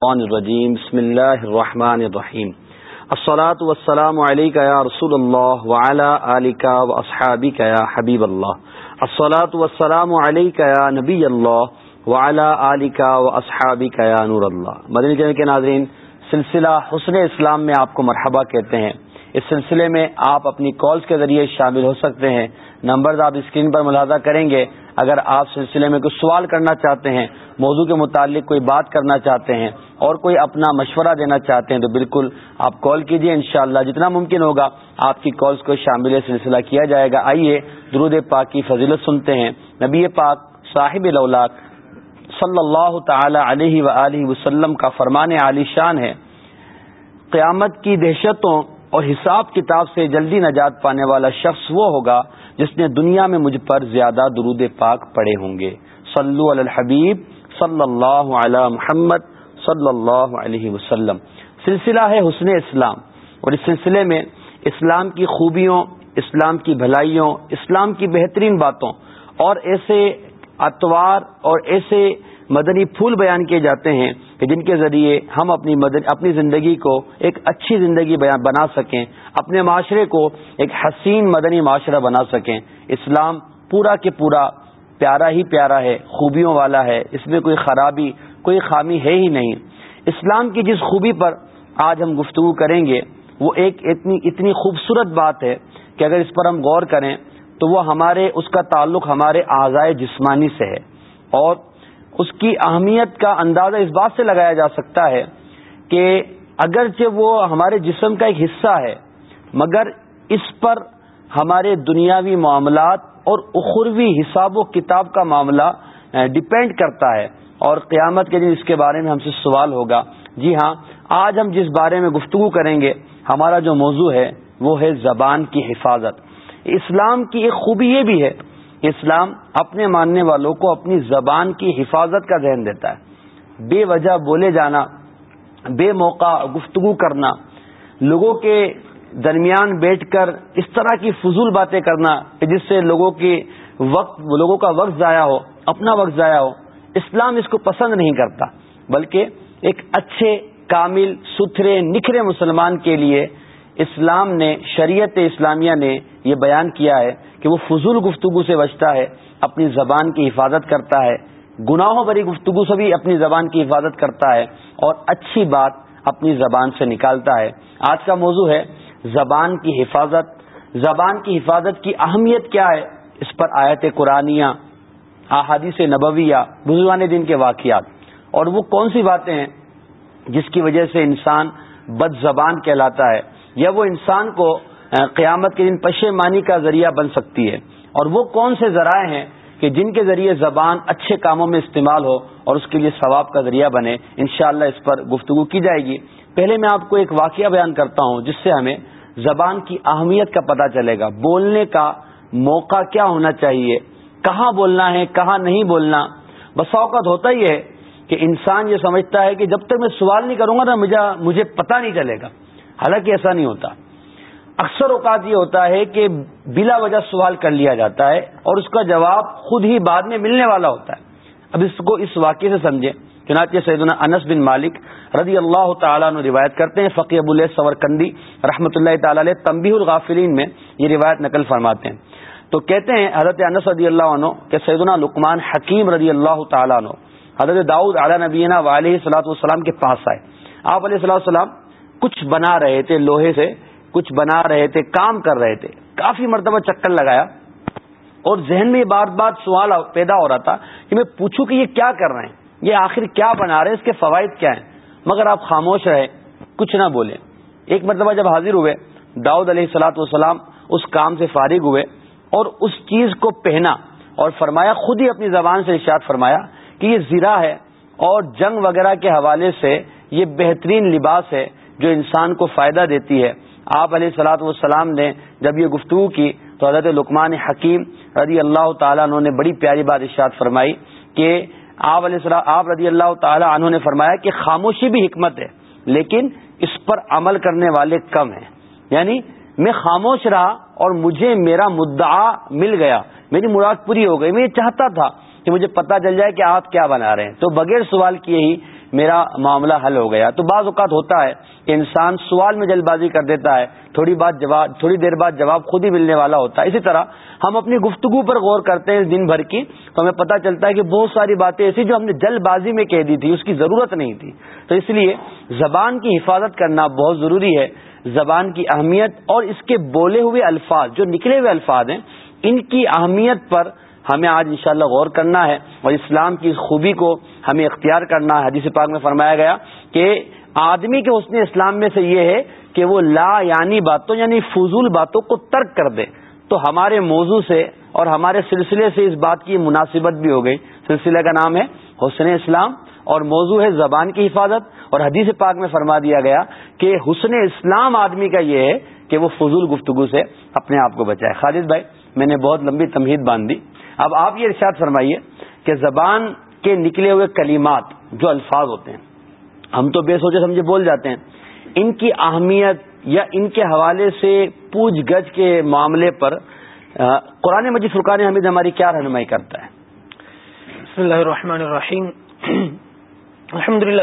الرحمن الرجیم، بسم اللہ الرحمن الرحیم۔ الصلاة والسلام علیکہ یا رسول اللہ وعلا آلکہ و اصحابکہ یا حبیب اللہ۔ الصلاة والسلام علیکہ یا نبی اللہ وعلا آلکہ و اصحابکہ یا نور اللہ۔ مدنی جنہ کے ناظرین، سلسلہ حسن اسلام میں آپ کو مرحبا کہتے ہیں۔ اس سلسلے میں آپ اپنی کالز کے ذریعے شامل ہو سکتے ہیں۔ نمبرز آپ اسکرین پر ملاحظہ کریں گے۔ اگر آپ سلسلے میں کچھ سوال کرنا چاہتے ہیں، موضوع کے متعلق کوئی بات کرنا چاہتے ہیں اور کوئی اپنا مشورہ دینا چاہتے ہیں، تو بالکل آپ کال کیجیے انشاءاللہ جتنا ممکن ہوگا آپ کی کالز کو شامل سلسلہ کیا جائے گا۔ آئیے درود پاک کی فضیلت سنتے ہیں۔ نبی پاک صاحب صلی اللہ تعالی علیہ و وسلم کا فرمان علی شان ہے۔ قیامت کی دہشتوں اور حساب کتاب سے جلدی نجات پانے والا شخص وہ ہوگا جس نے دنیا میں مجھ پر زیادہ درود پاک پڑے ہوں گے۔ صلو علی الحبیب، صلی اللہ علی محمد، صلی اللہ علیہ وسلم۔ سلسلہ ہے حسن اسلام، اور اس سلسلے میں اسلام کی خوبیوں، اسلام کی بھلائیوں، اسلام کی بہترین باتوں اور ایسے اتوار اور ایسے مدنی پھول بیان کیے جاتے ہیں کہ جن کے ذریعے ہم اپنی اپنی زندگی کو ایک اچھی زندگی بنا سکیں، اپنے معاشرے کو ایک حسین مدنی معاشرہ بنا سکیں۔ اسلام پورا کے پورا پیارا ہی پیارا ہے، خوبیوں والا ہے، اس میں کوئی خرابی، کوئی خامی ہے ہی نہیں۔ اسلام کی جس خوبی پر آج ہم گفتگو کریں گے، وہ ایک اتنی اتنی خوبصورت بات ہے کہ اگر اس پر ہم غور کریں تو وہ ہمارے اس کا تعلق ہمارے اعضائے جسمانی سے ہے۔ اور اس کی اہمیت کا اندازہ اس بات سے لگایا جا سکتا ہے کہ اگرچہ وہ ہمارے جسم کا ایک حصہ ہے، مگر اس پر ہمارے دنیاوی معاملات اور اخروی حساب و کتاب کا معاملہ ڈپینڈ کرتا ہے اور قیامت کے دن اس کے بارے میں ہم سے سوال ہوگا۔ جی ہاں آج ہم جس بارے میں گفتگو کریں گے، ہمارا جو موضوع ہے، وہ ہے زبان کی حفاظت۔ اسلام کی ایک خوبی یہ بھی ہے اسلام اپنے ماننے والوں کو اپنی زبان کی حفاظت کا ذہن دیتا ہے۔ بے وجہ بولے جانا، بے موقع گفتگو کرنا، لوگوں کے درمیان بیٹھ کر اس طرح کی فضول باتیں کرنا کہ جس سے لوگوں کی وقت، لوگوں کا وقت ضائع ہو، اپنا وقت ضائع ہو، اسلام اس کو پسند نہیں کرتا۔ بلکہ ایک اچھے، کامل، ستھرے، نکھرے مسلمان کے لیے اسلام نے، شریعت اسلامیہ نے یہ بیان کیا ہے کہ وہ فضول گفتگو سے بچتا ہے، اپنی زبان کی حفاظت کرتا ہے۔ گناہوں بری گفتگو سے بھی اپنی زبان کی حفاظت کرتا ہے اور اچھی بات اپنی زبان سے نکالتا ہے۔ آج کا موضوع ہے زبان کی حفاظت۔ زبان کی حفاظت کی اہمیت کیا ہے؟ اس پر آیت قرآنیہ، احادیث نبویہ، بزرگان دن کے واقعات۔ اور وہ کون سی باتیں ہیں جس کی وجہ سے انسان بد زبان کہلاتا ہے؟ یا وہ انسان کو قیامت کے دن پشمانی کا ذریعہ بن سکتی ہے۔ اور وہ کون سے ذرائع ہیں کہ جن کے ذریعے زبان اچھے کاموں میں استعمال ہو اور اس کے لیے ثواب کا ذریعہ بنے؟ انشاءاللہ اس پر گفتگو کی جائے گی۔ پہلے میں آپ کو ایک واقعہ بیان کرتا ہوں، جس سے ہمیں زبان کی اہمیت کا پتہ چلے گا۔ بولنے کا موقع کیا ہونا چاہیے؟ کہاں بولنا ہے، کہاں نہیں بولنا؟ بس اوقات ہوتا ہی ہے کہ انسان یہ سمجھتا ہے کہ جب تک میں سوال نہیں کروں گا نا مجھے پتا نہیں چلے گا۔ حالانکہ ایسا نہیں ہوتا۔ اکثر اوقات یہ ہوتا ہے کہ بلا وجہ سوال کر لیا جاتا ہے اور اس کا جواب خود ہی بعد میں ملنے والا ہوتا ہے۔ اب اس کو اس واقعے سے سمجھیں۔ چنانچہ سیدنا انس بن مالک رضی اللہ تعالیٰ عنہ روایت کرتے ہیں۔ فقی ابو سور کندی رحمۃ اللہ تعالی علیہ تمبی الغافرین میں یہ روایت نقل فرماتے ہیں۔ تو کہتے ہیں حضرت انس رضی اللہ عنہ کہ سیدنا لقمان حکیم رضی اللہ تعالیٰ عنہ حضرت داؤد علیہ نبینہ علیہ صلاح والسلام کے پاس آئے۔ آپ علیہ صلاح السلام کچھ بنا رہے تھے لوہے سے، کچھ بنا رہے تھے، کام کر رہے تھے۔ کافی مرتبہ چکر لگایا۔ اور ذہن میں بار بار سوال پیدا ہو رہا تھا کہ میں پوچھوں کہ یہ کیا کر رہے ہیں؟ یہ آخر کیا بنا رہے ہیں؟ اس کے فوائد کیا ہیں؟ مگر آپ خاموش رہے، کچھ نہ بولے ایک مرتبہ جب حاضر ہوئے، داؤد علیہ السلاۃ والسلام اس کام سے فارغ ہوئے اور اس چیز کو پہنا اور فرمایا، خود ہی اپنی زبان سے ارشاد فرمایا کہ یہ زیرہ ہے اور جنگ وغیرہ کے حوالے سے یہ بہترین لباس ہے۔ جو انسان کو فائدہ دیتی ہے۔ آپ علیہ سلاۃ والسلام نے جب یہ گفتگو کی تو حضرت لکمان حکیم رضی اللہ تعالیٰ عنہ نے بڑی پیاری بات ارشاد فرمائی کہ آپ علیہ آپ رضی اللہ تعالیٰ عنہ نے فرمایا کہ خاموشی بھی حکمت ہے، لیکن اس پر عمل کرنے والے کم ہیں۔ یعنی میں خاموش رہا اور مجھے میرا مدعا مل گیا۔ میری مراد پوری ہو گئی۔ میں یہ چاہتا تھا کہ مجھے پتا چل جائے کہ آپ کیا بنا رہے ہیں۔ تو بغیر سوال کیے ہی میرا معاملہ حل ہو گیا۔ تو بعض اوقات ہوتا ہے کہ انسان سوال میں جلد بازی کر دیتا ہے، تھوڑی بات جواب، تھوڑی دیر بعد جواب خود ہی ملنے والا ہوتا ہے۔ اسی طرح ہم اپنی گفتگو پر غور کرتے ہیں اس دن بھر کی، تو ہمیں پتہ چلتا ہے کہ بہت ساری باتیں ایسی جو ہم نے جلد بازی میں کہہ دی تھی، اس کی ضرورت نہیں تھی۔ تو اس لیے زبان کی حفاظت کرنا بہت ضروری ہے۔ زبان کی اہمیت اور اس کے بولے ہوئے الفاظ، جو نکلے ہوئے الفاظ ہیں، ان کی اہمیت پر ہمیں آج انشاءاللہ غور کرنا ہے اور اسلام کی اس خوبی کو ہمیں اختیار کرنا ہے۔ حدیث پاک میں فرمایا گیا کہ آدمی کے حسن اسلام میں سے یہ ہے کہ وہ لا یعنی باتوں یعنی فضول باتوں کو ترک کر دے۔ تو ہمارے موضوع سے اور ہمارے سلسلے سے اس بات کی مناسبت بھی ہو گئی۔ سلسلے کا نام ہے حسن اسلام اور موضوع ہے زبان کی حفاظت۔ اور حدیث پاک میں فرما دیا گیا کہ حسن اسلام آدمی کا یہ ہے کہ وہ فضول گفتگو سے اپنے آپ کو بچائے۔ خالد بھائی، میں نے بہت لمبی تمہید باندھ دی اب آپ یہ ارشاد فرمائیے کہ زبان کے نکلے ہوئے کلمات جو الفاظ ہوتے ہیں ہم تو بے سوچے سمجھے بول جاتے ہیں ان کی اہمیت یا ان کے حوالے سے پوچھ گچھ کے معاملے پر قرآن مجید فرقان حمید ہماری کیا رہنمائی کرتا ہے؟ بسم اللہ الرحمن الرحیم۔ الحمد للہ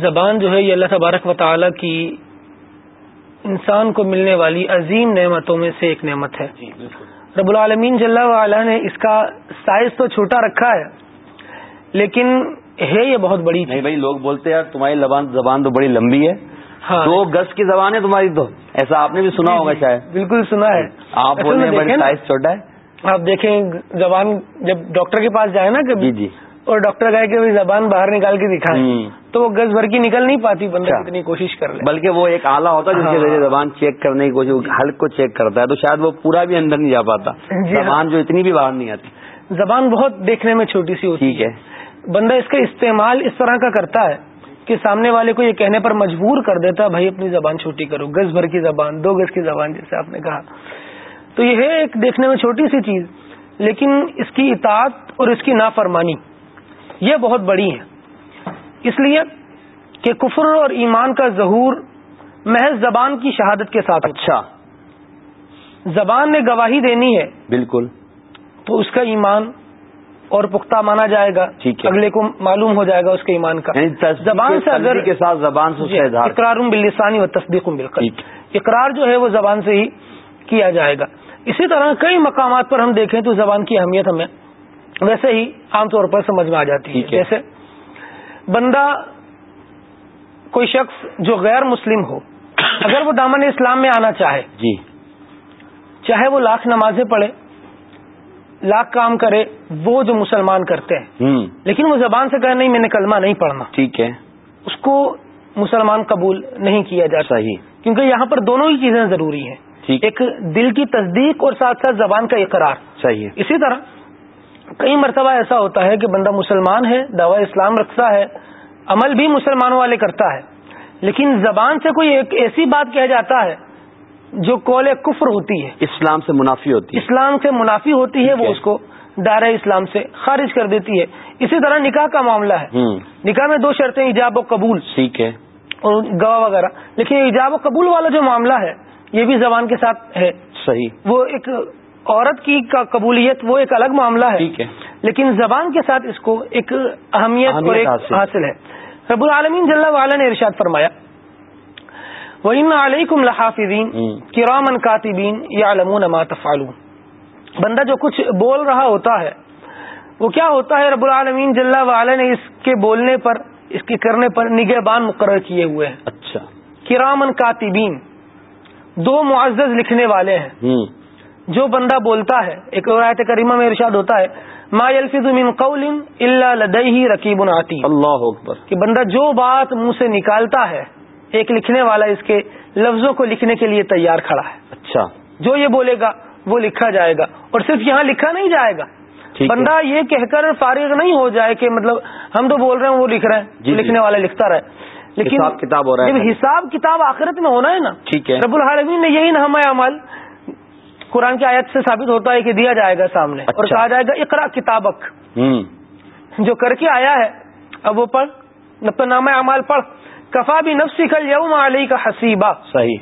زبان جو ہے یہ اللہ تبارک و تعالی کی انسان کو ملنے والی عظیم نعمتوں میں سے ایک نعمت ہے۔ جی، رب العالمین جل وعلا نے اس کا سائز تو چھوٹا رکھا ہے لیکن ہے یہ بہت بڑی نہیں بھائی لوگ بولتے ہیں تمہاری زبان تو بڑی لمبی ہے۔ ہاں۔ دو گز کی زبان ہے تمہاری تو۔ ایسا آپ نے بھی سنا ہوگا شاید۔ بالکل سنا ہے۔ آپ سائز چھوٹا ہے۔ آپ دیکھیں زبان جب ڈاکٹر کے پاس جائے نا کبھی جی, جی۔ اور ڈاکٹر کہے کہ زبان باہر نکال کے دکھائے تو وہ گز بھر کی نکل نہیں پاتی بندہ اچھا۔ اتنی کوشش کر لے۔ بلکہ وہ ایک آلہ ہوتا ہے جس کے ذریعے ہاں۔ زبان چیک کرنے کی کوشش حلق کو چیک کرتا ہے تو شاید وہ پورا بھی اندر نہیں جا پاتا۔ جی ہاں۔ زبان جو اتنی بھی باہر نہیں آتی۔ زبان بہت دیکھنے میں چھوٹی سی ہوتی ہے۔ بندہ اس کا استعمال اس طرح کا کرتا ہے کہ سامنے والے کو یہ کہنے پر مجبور کر دیتا بھائی اپنی زبان چھوٹی کرو گز بھر کی زبان دو گز کی زبان جیسے آپ نے کہا۔ تو یہ ہے ایک دیکھنے میں چھوٹی سی چیز لیکن اس کی اطاعت اور اس کی نافرمانی یہ بہت بڑی ہے اس لیے؟ کہ کفر اور ایمان کا ظہور محض زبان کی شہادت کے ساتھ اچھا۔ زبان نے گواہی دینی ہے۔ بالکل۔ تو اس کا ایمان اور پختہ مانا جائے گا۔ اگلے کو معلوم ہو جائے گا اس کے ایمان کا۔ یعنی زبان سے اگر کے ساتھ زبان سے جی، اقرار بلسانی و تصدیق بالکل اقرار جو ہے وہ زبان سے ہی کیا جائے گا۔ اسی طرح کئی مقامات پر ہم دیکھیں تو زبان کی اہمیت ہمیں ویسے ہی عام طور پر سمجھ میں آ جاتی ہے۔ جیسے بندہ کوئی شخص جو غیر مسلم ہو اگر وہ دامن اسلام میں آنا چاہے جی۔ چاہے وہ لاکھ نمازیں پڑھے لاکھ کام کرے وہ جو مسلمان کرتے ہیں۔ لیکن وہ زبان سے کہے نہیں میں نے کلمہ نہیں پڑھنا۔ ٹھیک ہے۔ اس کو مسلمان قبول نہیں کیا جاتا۔ صحیح۔ کیونکہ یہاں پر دونوں ہی چیزیں ضروری ہیں۔ ایک دل کی تصدیق اور ساتھ ساتھ زبان کا اقرار۔ صحیح۔ اسی طرح کئی مرتبہ ایسا ہوتا ہے کہ بندہ مسلمان ہے دعوی اسلام رکھتا ہے عمل بھی مسلمانوں والے کرتا ہے۔ لیکن زبان سے کوئی ایک ایسی بات کہہ جاتا ہے جو کول کفر ہوتی ہے۔ اسلام سے منافی ہوتی ہے۔ اسلام سے منافی ہوتی ہے وہ اس کو دائرہ اسلام سے خارج کر دیتی ہے۔ اسی طرح نکاح کا معاملہ ہے۔ نکاح میں دو شرطیں ایجاب و قبول۔ ٹھیک ہے۔ اور گواہ وغیرہ۔ لیکن ایجاب و قبول والا جو معاملہ ہے یہ بھی زبان کے ساتھ ہے۔ صحیح۔ وہ ایک عورت کی قبولیت وہ ایک الگ معاملہ ہے ٹھیک ہے۔ لیکن زبان کے ساتھ اس کو ایک اہمیت اور ایک حاصل ہے۔ رب العالمین جل والا نے ارشاد فرمایا وہ ان علیکم لحافظین کرامن کاتبین یا علمون ما تفعلون۔ بندہ جو کچھ بول رہا ہوتا ہے وہ کیا ہوتا ہے؟ رب العالمین جل والا نے اس کے بولنے پر اس کے کرنے پر نگہبان مقرر کیے ہوئے ہیں۔ اچھا۔ کرامن کاتبین دو معزز لکھنے والے ہیں۔ جو بندہ بولتا ہے ایک روایت کریمہ میں ارشاد ہوتا ہے ما يلفظ من قول الا لديه رقیب عتید اللہ اکبر۔ کہ بندہ جو بات منہ سے نکالتا ہے ایک لکھنے والا اس کے لفظوں کو لکھنے کے لیے تیار کھڑا ہے۔ اچھا۔ جو یہ بولے گا وہ لکھا جائے گا۔ اور صرف یہاں لکھا نہیں جائے گا۔ بندہ یہ کہہ کر فارغ نہیں ہو جائے کہ مطلب ہم تو بول رہے ہیں وہ لکھ رہے ہیں۔ جی, جی۔ لکھنے والا لکھتا رہے۔ لیکن حساب کتاب ہو رہا ہے۔ حساب کتاب آخرت میں ہونا ہے نا ٹھیک ہے۔ رب العالمین نے یہی نہ عمل قرآن کی آیت سے ثابت ہوتا ہے کہ دیا جائے گا سامنے اور اچھا۔ کہا جائے گا اقرا کتابک۔ جو کر کے آیا ہے اب وہ پڑھ نام اعمال پڑھ۔ کفا بھی نفسی کل یوم علی کا حسیبہ صحیح۔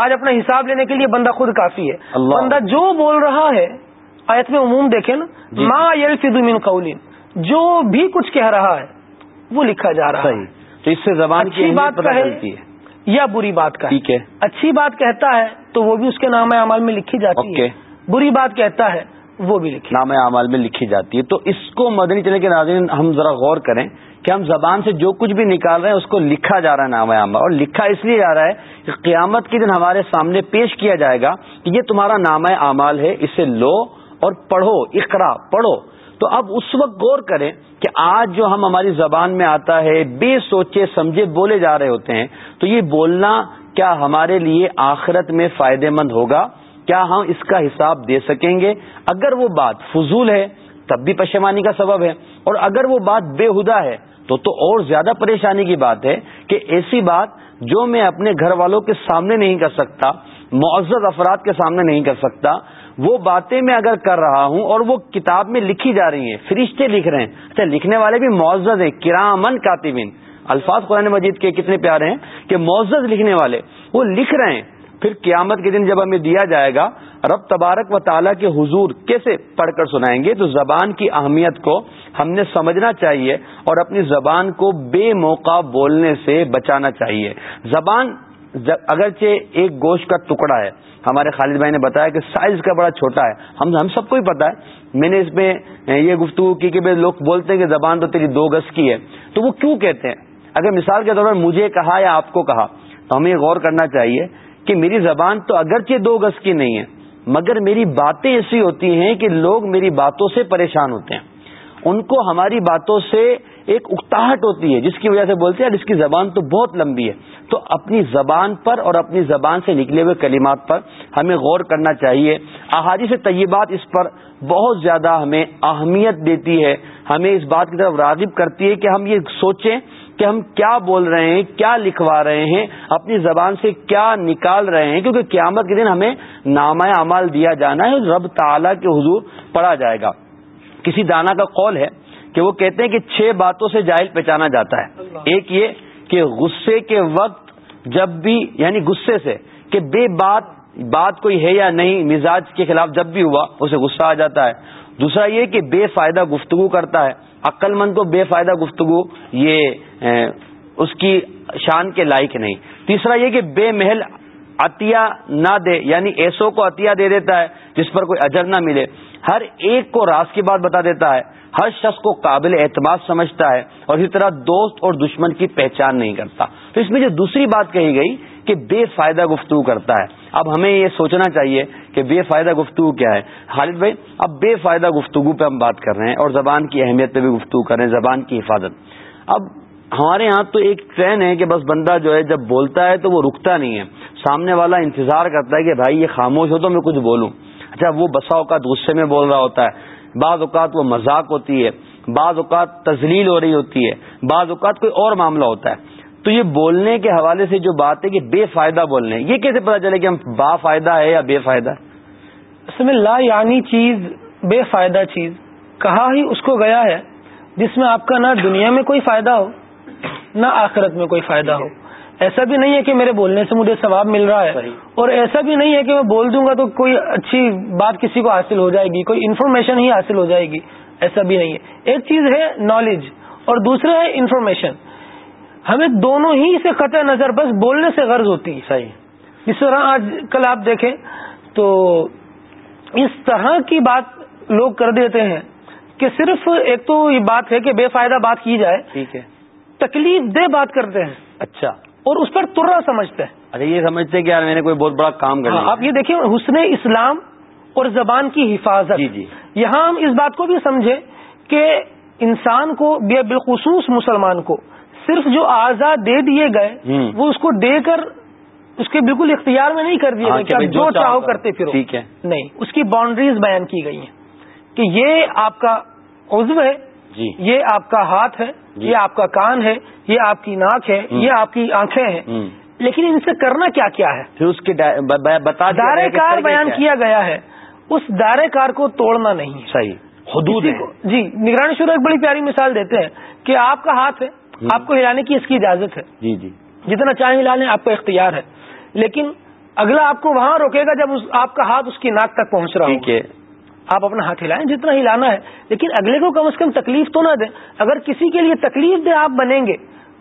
آج اپنا حساب لینے کے لیے بندہ خود کافی ہے۔ بندہ جو بول رہا ہے آیت میں عموم دیکھیں نا جی۔ ما من قولین جو بھی کچھ کہہ رہا ہے وہ لکھا جا رہا ہے۔ تو اس سے زبان کی بات ہے۔ یا بری بات کا ٹھیک ہے۔ اچھی بات کہتا ہے تو وہ بھی اس کے نام اعمال میں لکھی جاتی ہے۔ بری بات کہتا ہے وہ بھی لکھی۔ نام اعمال میں لکھی جاتی ہے۔ تو اس کو مدنی چلے کے ناظرین ہم ذرا غور کریں کہ ہم زبان سے جو کچھ بھی نکال رہے ہیں اس کو لکھا جا رہا ہے نام اعمال۔ اور لکھا اس لیے جا رہا ہے کہ قیامت کے دن ہمارے سامنے پیش کیا جائے گا کہ یہ تمہارا نام اعمال ہے اسے لو اور پڑھو اقرا پڑھو۔ تو اب اس وقت غور کریں کہ آج جو ہم ہماری زبان میں آتا ہے، بے سوچے، سمجھے بولے جا رہے ہوتے ہیں، تو یہ بولنا کیا ہمارے لیے آخرت میں فائدے مند ہوگا؟ کیا ہم اس کا حساب دے سکیں گے؟ اگر وہ بات فضول ہے، تب بھی پشمانی کا سبب ہے، اور اگر وہ بات بے ہدا ہے، تو تو اور زیادہ پریشانی کی بات ہے کہ ایسی بات جو میں اپنے گھر والوں کے سامنے نہیں کر سکتا، معزز افراد کے سامنے نہیں کر سکتا وہ باتیں میں اگر کر رہا ہوں اور وہ کتاب میں لکھی جا رہی ہیں، فرشتے لکھ رہے ہیں۔ اچھا لکھنے والے بھی معزز ہیں کرامن کاتبین۔ الفاظ قرآن مجید کے کتنے پیارے ہیں کہ معزز لکھنے والے، وہ لکھ رہے ہیں۔ پھر قیامت کے دن جب ہمیں دیا جائے گا، رب تبارک و تعالیٰ کے حضور کیسے پڑھ کر سنائیں گے؟ تو زبان کی اہمیت کو ہم نے سمجھنا چاہیے اور اپنی زبان کو بے موقع بولنے سے بچانا چاہیے۔ زبان اگرچہ ایک گوشت کا ٹکڑا ہے، ہمارے خالد بھائی نے بتایا کہ سائز کا بڑا چھوٹا ہے۔ ہم ہم سب کو ہی پتا ہے۔ میں نے اس میں یہ گفتگو کی کہ لوگ بولتے ہیں کہ زبان تو تیری دو گز کی ہے۔ تو وہ کیوں کہتے ہیں؟ اگر مثال کے طور پر مجھے کہا یا آپ کو کہا، تو ہمیں یہ غور کرنا چاہیے کہ میری زبان تو اگرچہ دو گز کی نہیں ہے، مگر میری باتیں ایسی ہوتی ہیں کہ لوگ میری باتوں سے پریشان ہوتے ہیں۔ ان کو ہماری باتوں سے ایک اکتاہٹ ہوتی ہے، جس کی وجہ سے بولتے ہیں اس کی زبان تو بہت لمبی ہے۔ تو اپنی زبان پر اور اپنی زبان سے نکلے ہوئے کلمات پر ہمیں غور کرنا چاہیے۔ احادی سے طیبات اس پر بہت زیادہ ہمیں اہمیت دیتی ہے۔ ہمیں اس بات کی طرف راغب کرتی ہے کہ ہم یہ سوچیں کہ ہم کیا بول رہے ہیں، کیا لکھوا رہے ہیں، اپنی زبان سے کیا نکال رہے ہیں، کیونکہ قیامت کے دن ہمیں نامہ اعمال دیا جانا ہے رب تعالی کے حضور پڑھا جائے گا۔ کسی دانا کا قول ہے کہ وہ کہتے ہیں کہ چھ باتوں سے جائل پہچانا جاتا ہے۔ ایک یہ کہ غصے کے وقت جب بھی یعنی غصے سے کہ بے بات بات کوئی ہے یا نہیں مزاج کے خلاف جب بھی ہوا اسے غصہ آ جاتا ہے۔ دوسرا یہ کہ بے فائدہ گفتگو کرتا ہے۔ عقل مند کو بے فائدہ گفتگو یہ اس کی شان کے لائق نہیں۔ تیسرا یہ کہ بے محل عطیہ نہ دے یعنی ایسو کو عطیہ دے دیتا ہے جس پر کوئی اجر نہ ملے۔ ہر ایک کو راز کی بات بتا دیتا ہے۔ ہر شخص کو قابل اعتماد سمجھتا ہے اور اسی طرح دوست اور دشمن کی پہچان نہیں کرتا۔ تو اس میں جو دوسری بات کہی گئی کہ بے فائدہ گفتگو کرتا ہے۔ اب ہمیں یہ سوچنا چاہیے کہ بے فائدہ گفتگو کیا ہے۔ خالد بھائی، اب بے فائدہ گفتگو پہ ہم بات کر رہے ہیں اور زبان کی اہمیت پہ بھی گفتگو کر رہے ہیں، زبان کی حفاظت۔ اب ہمارے یہاں تو ایک ٹرین ہے کہ بس بندہ جو ہے، جب بولتا ہے تو وہ رکتا نہیں ہے۔ سامنے والا انتظار کرتا ہے کہ بھائی یہ خاموش ہو تو میں کچھ بولوں۔ اچھا وہ بسا اوقات غصے میں بول رہا ہوتا ہے۔ بعض اوقات وہ مذاق ہوتی ہے، بعض اوقات تزلیل ہو رہی ہوتی ہے، بعض اوقات کوئی اور معاملہ ہوتا ہے۔ تو یہ بولنے کے حوالے سے جو بات ہے کہ بے فائدہ بولنے، یہ کیسے پتا چلے کہ ہم با فائدہ ہے یا بے فائدہ؟ میں لا یعنی چیز، بے فائدہ چیز۔ کہا ہی اس کو گیا ہے جس میں آپ کا نہ دنیا میں کوئی فائدہ ہو، نہ آخرت میں کوئی فائدہ ہو۔ ایسا بھی نہیں ہے کہ میرے بولنے سے مجھے ثواب مل رہا ہے اور ایسا بھی نہیں ہے کہ میں بول دوں گا تو کوئی اچھی بات کسی کو حاصل ہو جائے گی کوئی انفارمیشن ہی حاصل ہو جائے گی۔ ایسا بھی نہیں ہے۔ ایک چیز ہے نالج اور دوسرا ہے انفارمیشن ہمیں دونوں ہی سے قطع نظر بس بولنے سے غرض ہوتی ہے۔ صحیح۔ جس طرح آج کل آپ دیکھیں تو اس طرح کی بات لوگ کر دیتے ہیں کہ صرف ایک تو یہ بات ہے کہ بے فائدہ بات کی جائے ٹھیک ہے۔ تکلیف دہ بات کرتے ہیں۔ اچھا۔ اور اس پر ترا سمجھتے ہیں۔ اچھا یہ سمجھتے ہیں کہ یار میں نے کوئی بہت بڑا کام کر ہاں، آپ یہ دیکھیں حسن اسلام اور زبان کی حفاظت۔ جی جی۔ یہاں ہم اس بات کو بھی سمجھے کہ انسان کو بالخصوص مسلمان کو صرف جو آزاد دے دیے گئے وہ اس کو دے کر اس کے بالکل اختیار میں نہیں کر دیے ہاں، گئے جو چاہو کرتے پھر ٹھیک ہے۔ نہیں اس کی باؤنڈریز بیان کی گئی ہیں کہ یہ آپ کا عزو ہے یہ آپ کا ہاتھ ہے جی۔ یہ آپ کا کان ہے یہ آپ کی ناک ہے یہ آپ کی آنکھیں ہیں۔ لیکن ان سے کرنا کیا کیا ہے؟ پھر اس کے دائرے کار بیان کیا گیا ہے۔ اس دائرے کار کو توڑنا نہیں صحیح۔ حدود جی نگرانی شروع ایک بڑی پیاری مثال دیتے ہیں کہ آپ کا ہاتھ ہے آپ کو ہلانے کی اس کی اجازت ہے۔ جی جی۔ جتنا چاہیں ہلا لیں آپ کا اختیار ہے۔ لیکن اگلا آپ کو وہاں روکے گا جب آپ کا ہاتھ اس کی ناک تک پہنچ رہا ہے۔ آپ اپنا ہاتھ ہلائیں جتنا ہلانا ہے۔ لیکن اگلے کو کم از کم تکلیف تو نہ دیں۔ اگر کسی کے لیے تکلیف دے آپ بنیں گے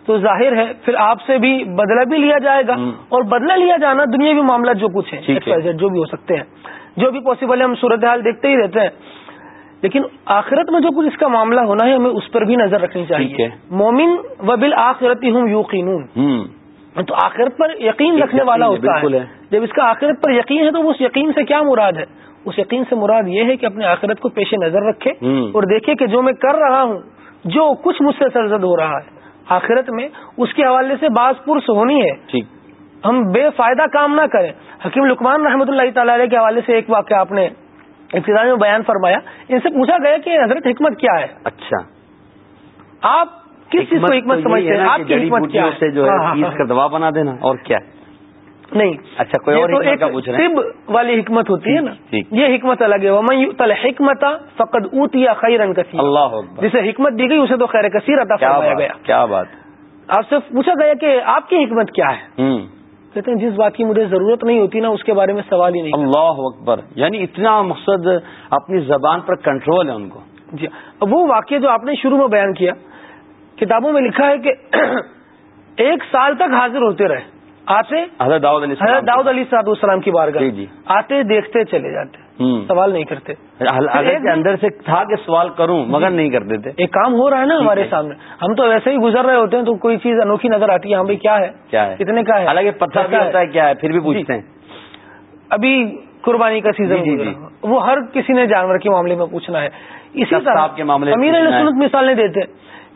تو ظاہر ہے پھر آپ سے بھی بدلہ بھی لیا جائے گا۔ اور بدلہ لیا جانا دنیا بھی معاملہ جو کچھ ہے۔ جو بھی ہو سکتے ہیں۔ جو بھی پاسبل ہے ہم صورتحال دیکھتے ہی رہتے ہیں۔ لیکن آخرت میں جو کچھ اس کا معاملہ ہونا ہے ہمیں اس پر بھی نظر رکھنی چاہیے۔ مومن و بل آخرتی ہوں۔ یو تو آخرت پر یقین رکھنے والا ہوتا ہے۔ جب اس کا آخرت پر یقین ہے تو اس یقین سے کیا مراد ہے؟ اس یقین سے مراد یہ ہے کہ اپنے آخرت کو پیش نظر رکھے اور دیکھے کہ جو میں کر رہا ہوں جو کچھ مجھ سے سرزد ہو رہا ہے آخرت میں اس کے حوالے سے بعض پرس ہونی ہے۔ ہم بے فائدہ کام نہ کریں۔ حکیم لکمان رحمۃ اللہ تعالی کے حوالے سے ایک واقعہ آپ نے ابتدا میں بیان فرمایا۔ ان سے پوچھا گیا کہ حضرت حکمت کیا ہے۔ اچھا۔ آپ کس چیز کو حکمت سمجھتے ہیں؟ آپ کی حکمت کیا سے جو ہے ہاں، ہاں، ہاں۔ دوا بنا دینا اور کیا؟ نہیں. اچھا کوئی اور طب والی حکمت ہوتی ہے نا؟ یہ حکمت الگ ہے۔ حکمت فقد اوت یا خیر کثیر اللہ جسے حکمت دی گئی اسے تو خیر کثیر عطا فرمایا گیا۔ کیا بات۔ آپ سے پوچھا گیا کہ آپ کی حکمت کیا ہے؟ کہتے ہیں جس بات کی مجھے ضرورت نہیں ہوتی نا اس کے بارے میں سوال ہی نہیں۔ اللہ اکبر۔ یعنی اتنا مقصد اپنی زبان پر کنٹرول ہے ان کو۔ جی وہ واقعہ جو آپ نے شروع میں بیان کیا کتابوں میں لکھا ہے کہ ایک سال تک حاضر ہوتے رہے۔ آتے؟ حضرت داؤد علی حضرت داؤد علی صاحب السلام کی بارگاہ۔ جی, جی۔ آتے دیکھتے چلے جاتے۔ سوال نہیں کرتے۔ کے اندر سے تھا کہ سوال کروں مگر نہیں کرتے تھے ایک کام ہو رہا ہے نا ہمارے سامنے۔ ہم تو ویسے ہی گزر رہے ہوتے ہیں تو کوئی چیز انوکھی نظر آتی ہے۔ ہاں بھائی کیا ہے؟ کیا ہے؟ کتنے کا ہے؟ حالانکہ پتہ ہوتا ہے۔ کیا ہے پھر بھی پوچھتے ہیں۔ ابھی قربانی کا سیزن جی, جی۔ وہ ہر کسی نے جانور کے معاملے میں پوچھنا ہے۔ اسی طرح کے معاملے امیر سنت مثال نہیں دیتے۔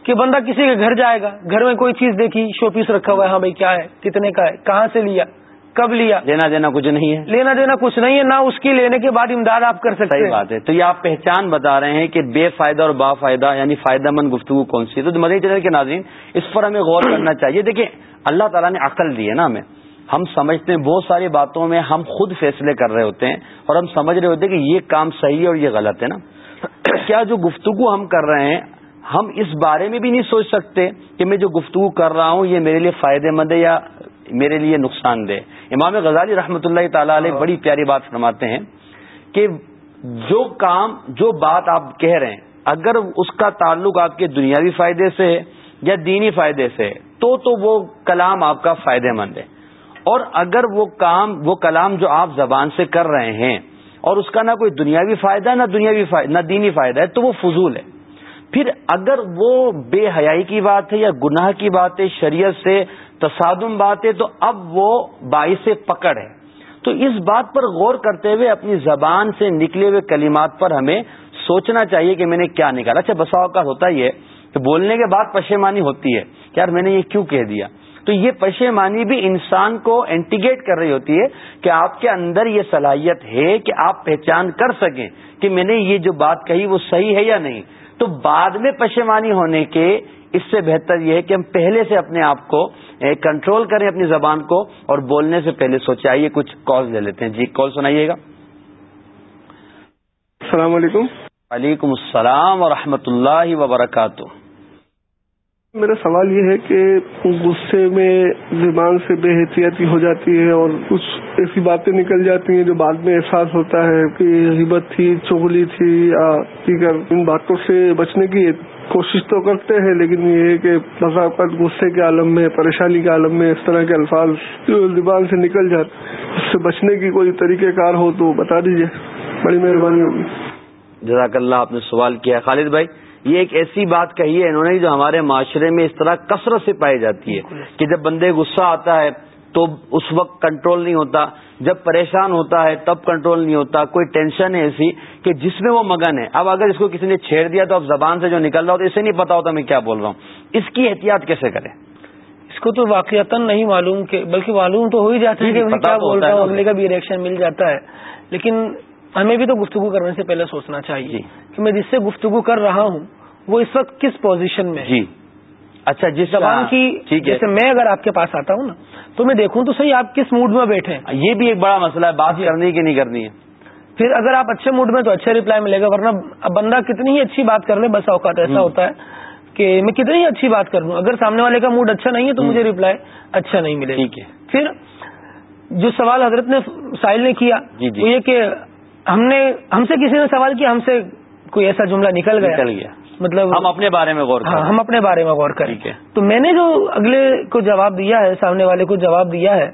کہ بندہ کسی کے گھر جائے گا گھر میں کوئی چیز دیکھی شو پیس رکھا ہوا ہے ہاں بھائی کیا ہے کتنے کا ہے کہاں سے لیا کب لیا؟ لینا دینا کچھ نہیں ہے۔ لینا دینا کچھ نہیں ہے نہ اس کی لینے کے بعد امداد آپ کر سکتے ہیں۔ بات ہے۔ تو یہ آپ پہچان بتا رہے ہیں کہ بے فائدہ اور با فائدہ یعنی فائدہ مند گفتگو کون سی ہے؟ تو مدنی چینل کے ناظرین اس پر ہمیں غور کرنا چاہیے۔ دیکھیں اللہ تعالیٰ نے عقل دی ہے نا ہمیں۔ ہم سمجھتے ہیں بہت ساری باتوں میں ہم خود فیصلے کر رہے ہوتے ہیں اور ہم سمجھ رہے ہوتے ہیں کہ یہ کام صحیح ہے اور یہ غلط ہے نا۔ کیا جو گفتگو ہم کر رہے ہیں ہم اس بارے میں بھی نہیں سوچ سکتے کہ میں جو گفتگو کر رہا ہوں یہ میرے لیے فائدے مند ہے یا میرے لیے نقصان دہ امام غزالی رحمۃ اللہ تعالی علیہ بڑی پیاری بات فرماتے ہیں کہ جو کام، جو بات آپ کہہ رہے ہیں، اگر اس کا تعلق آپ کے دنیاوی فائدے سے ہے یا دینی فائدے سے ہے، تو تو وہ کلام آپ کا فائدے مند ہے۔ اور اگر وہ کام، وہ کلام جو آپ زبان سے کر رہے ہیں اور اس کا نہ کوئی دنیاوی فائدہ، نہ دنیاوی فائدہ، نہ دینی فائدہ ہے، تو وہ فضول ہے۔ پھر اگر وہ بے حیائی کی بات ہے یا گناہ کی بات ہے، شریعت سے تصادم بات ہے، تو اب وہ باعث پکڑ ہے۔ تو اس بات پر غور کرتے ہوئے اپنی زبان سے نکلے ہوئے کلمات پر ہمیں سوچنا چاہیے کہ میں نے کیا نکالا۔ اچھا بسا اوقات ہوتا ہی ہے کہ بولنے کے بعد پشیمانی ہوتی ہے کہ یار میں نے یہ کیوں کہہ دیا؟ تو یہ پشیمانی بھی انسان کو انٹیگیٹ کر رہی ہوتی ہے کہ آپ کے اندر یہ صلاحیت ہے کہ آپ پہچان کر سکیں کہ میں نے یہ جو بات کہی وہ صحیح ہے یا نہیں۔ تو بعد میں پشیمانی ہونے کے اس سے بہتر یہ ہے کہ ہم پہلے سے اپنے آپ کو کنٹرول کریں اپنی زبان کو اور بولنے سے پہلے سوچے آئیے کچھ کال لے لیتے ہیں۔ جی کال سنائیے گا۔ السلام علیکم۔ وعلیکم السلام ورحمۃ اللہ وبرکاتہ۔ میرا سوال یہ ہے کہ غصے میں زبان سے بے احتیاطی ہو جاتی ہے اور کچھ ایسی باتیں نکل جاتی ہیں جو بعد میں احساس ہوتا ہے کہ ہبت تھی چگلی تھی یا دیگر ان باتوں سے بچنے کی کوشش تو کرتے ہیں، لیکن یہ ہے کہ بذاکت غصے کے عالم میں، پریشانی کے عالم میں اس طرح کے الفاظ زبان سے نکل جاتے اس سے بچنے کی کوئی طریقہ کار ہو تو بتا دیجیے بڑی مہربانی ہوگی۔ جزاک اللہ، آپ نے سوال کیا۔ خالد بھائی؟ یہ ایک ایسی بات کہی ہے انہوں نے جو ہمارے معاشرے میں اس طرح کثرت سے پائی جاتی ہے کہ جب بندے غصہ آتا ہے تو اس وقت کنٹرول نہیں ہوتا جب پریشان ہوتا ہے تب کنٹرول نہیں ہوتا کوئی ٹینشن ہے ایسی کہ جس میں وہ مگن ہے۔ اب اگر اس کو کسی نے چھیڑ دیا تو اب زبان سے جو نکل رہا ہو تو اسے نہیں پتا ہوتا میں کیا بول رہا ہوں۔ اس کی احتیاط کیسے کریں؟ اس کو تو واقعات نہیں معلوم کہ بلکہ معلوم تو ہو ہی جاتا ہے کہ کیا بول رہا ہوں اگلے کا بھی ریئیکشن مل جاتا ہے۔ لیکن ہمیں بھی تو گفتگو کرنے سے پہلے سوچنا چاہیے جی۔ کہ میں جس سے گفتگو کر رہا ہوں وہ اس وقت کس پوزیشن میں جی۔ اچھا جس زبان کی جیسے میں اگر آپ کے پاس آتا ہوں نا تو میں دیکھوں تو صحیح آپ کس موڈ میں بیٹھے یہ بھی ایک بڑا مسئلہ ہے بات کرنی کی نہیں کرنی ہے۔ پھر اگر آپ اچھے موڈ میں تو اچھا ریپلائی ملے گا ورنہ بندہ کتنی ہی اچھی بات کر لے بس اوقات ایسا ہوتا ہے کہ میں کتنی ہی اچھی بات کر لوں اگر سامنے والے کا موڈ اچھا نہیں ہے تو مجھے ریپلائی اچھا نہیں ملے۔ ٹھیک ہے۔ پھر جو سوال حضرت نے سائل نے کیا جی، جی۔ وہ یہ کہ ہم نے ہم سے کسی نے سوال کیا ہم سے کوئی ایسا جملہ نکل گیا۔ نکل گیا۔ مطلب ہم اپنے بارے میں غور ہاں ہم اپنے بارے میں غور کریں۔ تو میں نے جو اگلے کو جواب دیا ہے سامنے والے کو جواب دیا ہے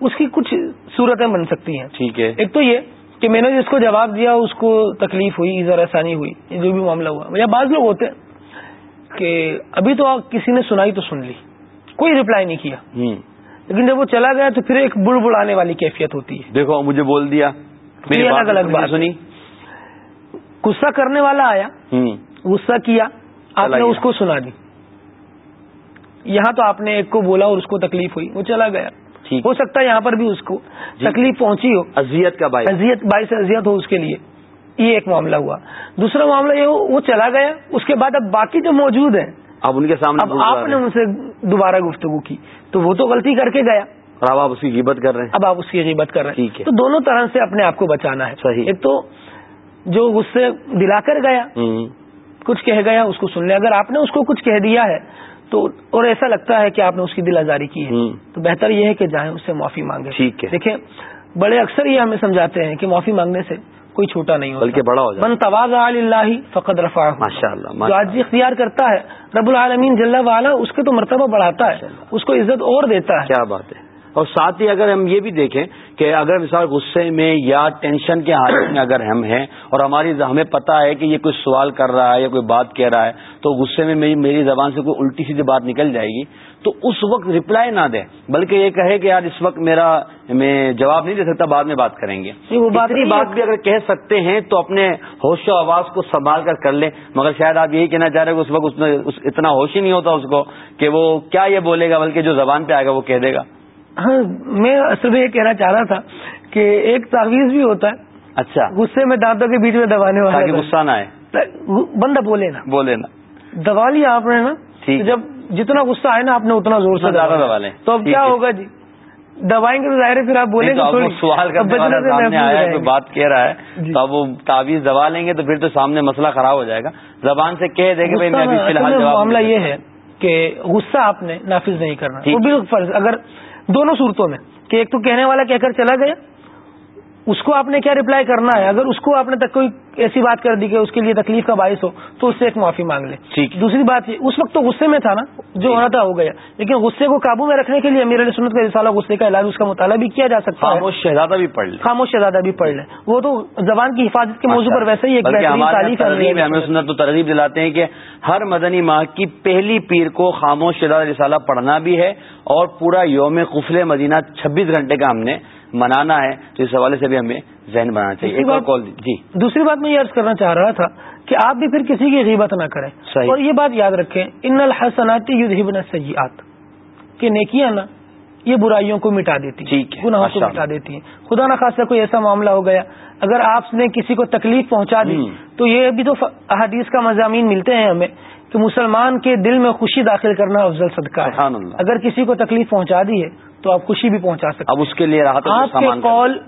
اس کی کچھ صورتیں بن سکتی ہیں۔ ٹھیک ہے۔ ایک تو یہ کہ میں نے جس کو جواب دیا اس کو تکلیف ہوئی ذرا آسانی ہوئی جو بھی معاملہ ہوا۔ یا بعض لوگ ہوتے ہیں کہ ابھی تو کسی نے سنائی تو سن لی۔ کوئی رپلائی نہیں کیا۔ لیکن جب وہ چلا گیا تو پھر ایک بڑ بڑانے والی کیفیت ہوتی ہے۔ دیکھو مجھے بول دیا۔ میری الگ الگ بات۔ سنی۔ غصہ کرنے والا آیا۔ غصہ کیا۔ آپ نے۔ اس کو سنا دی۔ یہاں تو آپ نے ایک کو بولا اور اس کو تکلیف ہوئی۔ وہ چلا گیا۔ ہو سکتا ہے یہاں پر بھی اس کو جی۔ تکلیف پہنچی ہو۔ اذیت کا باعث۔ اذیت باعث اذیت ہو اس کے لیے۔ یہ ایک معاملہ ہوا۔ دوسرا معاملہ یہ وہ چلا گیا۔ اس کے بعد اب باقی جو موجود ہیں اب ان کے سامنے اب آپ نے۔ ان سے دوبارہ گفتگو کی۔ تو وہ تو غلطی کر کے گیا۔ اور اب آپ اس کی غیبت کر رہے ہیں؟ اب آپ اس کی غیبت کر رہے ٹھیک ہے۔ ہیں تو دونوں طرح سے اپنے آپ کو بچانا ہے۔ صحیح۔ ایک تو جو غصے دلا کر گیا کچھ کہہ گیا اس کو سن لیا اگر آپ نے اس کو کچھ کہہ دیا ہے تو اور ایسا لگتا ہے کہ آپ نے اس کی دل آزاری کی ہے۔ تو بہتر یہ ہے کہ جائیں اس سے معافی مانگے ٹھیک ہے۔ دیکھیں بڑے اکثر یہ ہمیں سمجھاتے ہیں کہ معافی مانگنے سے کوئی چھوٹا نہیں ہوتا۔ بلکہ بڑا ہو من تواز اللہ فقد رفا ماشاء اللہ جو آج اختیار کرتا ہے رب العالمین جل والا اس کے تو مرتبہ بڑھاتا ہے۔ اس کو عزت اور دیتا ہے۔ کیا بات ہے؟ اور ساتھ ہی اگر ہم یہ بھی دیکھیں کہ اگر مثال غصے میں یا ٹینشن کے حالت میں اگر ہم ہیں اور ہماری ہمیں پتا ہے کہ یہ کوئی سوال کر رہا ہے یا کوئی بات کہہ رہا ہے تو غصے میں میری میری زبان سے کوئی الٹی سیدھی بات نکل جائے گی تو اس وقت رپلائی نہ دیں بلکہ یہ کہے کہ یار اس وقت میرا میں جواب نہیں دے سکتا بعد میں بات کریں گے وہ بات۔ بھی اگر کہہ سکتے ہیں تو اپنے ہوش و آواز کو سنبھال کر کر لیں مگر شاید آپ یہی کہنا چاہ رہے کہ اس وقت اس اتنا ہوش ہی نہیں ہوتا اس کو کہ وہ کیا یہ بولے گا بلکہ جو زبان پہ آئے گا وہ کہہ دے گا ہاں میں اصل میں یہ کہنا چاہ رہا تھا کہ ایک تعویذ بھی ہوتا ہے۔ اچھا۔ غصے میں دانتوں کے بیچ میں دبانے والا غصہ نہ آئے۔ بندہ بولے نا۔ بولے نا۔ دبا لیا آپ نے نا؟ جب جتنا غصہ آئے نا آپ نے اتنا زور سے زیادہ۔ دبا لیں۔ تو اب کیا۔ ہوگا جی؟ دبائیں گے تو ظاہر ہے پھر آپ بولیں گے۔ سوال کرنے والا سامنے آیا ہے گے۔ بات کہہ رہا ہے جی۔ تو اب وہ تعویذ دبا لیں گے تو پھر تو سامنے مسئلہ خراب ہو جائے گا۔ زبان سے کہہ دے جواب معاملہ یہ ہے کہ غصہ آپ نے نافذ نہیں کرنا۔ وہ بھی فرض۔ اگر دونوں صورتوں میں کہ ایک تو کہنے والا کہہ کر چلا گیا، اس کو آپ نے کیا رپلائی کرنا ہے؟ اگر اس کو آپ نے تک کوئی ایسی بات کر دی کہ اس کے لیے تکلیف کا باعث ہو تو اس سے ایک معافی مانگ لے۔ دوسری بات یہ اس وقت تو غصے میں تھا نا جو ہونا تھا ہو گیا۔ لیکن غصے کو قابو میں رکھنے کے لیے امیر علیہ سنت کا رسالہ غصے کا علاج اس کا مطالعہ بھی کیا جا سکتا ہے۔ خاموش شہزادہ بھی پڑھ لیں خاموش شہزادہ بھی پڑھ لیں وہ تو زبان کی حفاظت کے موضوع پر ویسے ہی ایک تعریف ہمیں سنت تو ترغیب دلاتے ہیں کہ ہر مدنی ماہ کی پہلی پیر کو خاموش شہزادہ رسالہ پڑھنا بھی ہے اور پورا یوم قفل مدینہ چھبیس گھنٹے کا ہم نے منانا ہے تو اس حوالے سے بھی ہمیں ذہن بنانا چاہیے ایک اور کال جی دوسری بات میں یہ عرض کرنا چاہ رہا تھا کہ آپ بھی پھر کسی کی غیبت نہ کریں۔ اور یہ بات یاد رکھیں ان الحسناتی یذہبن السیئات کہ نیکیاں نا یہ برائیوں کو مٹا دیتی ہیں گناہوں کو مٹا۔ دیتی ہیں خدا نہ خاصا کوئی ایسا معاملہ ہو گیا اگر آپ نے کسی کو تکلیف پہنچا دی۔ تو یہ بھی تو احادیث کا مضامین ملتے ہیں ہمیں کہ مسلمان کے دل میں خوشی داخل کرنا افضل صدقہ ہے۔ اگر کسی کو تکلیف پہنچا دی ہے تو آپ خوشی بھی پہنچا سکتے اب اس کے لیے راحت ہیں آپ کے قول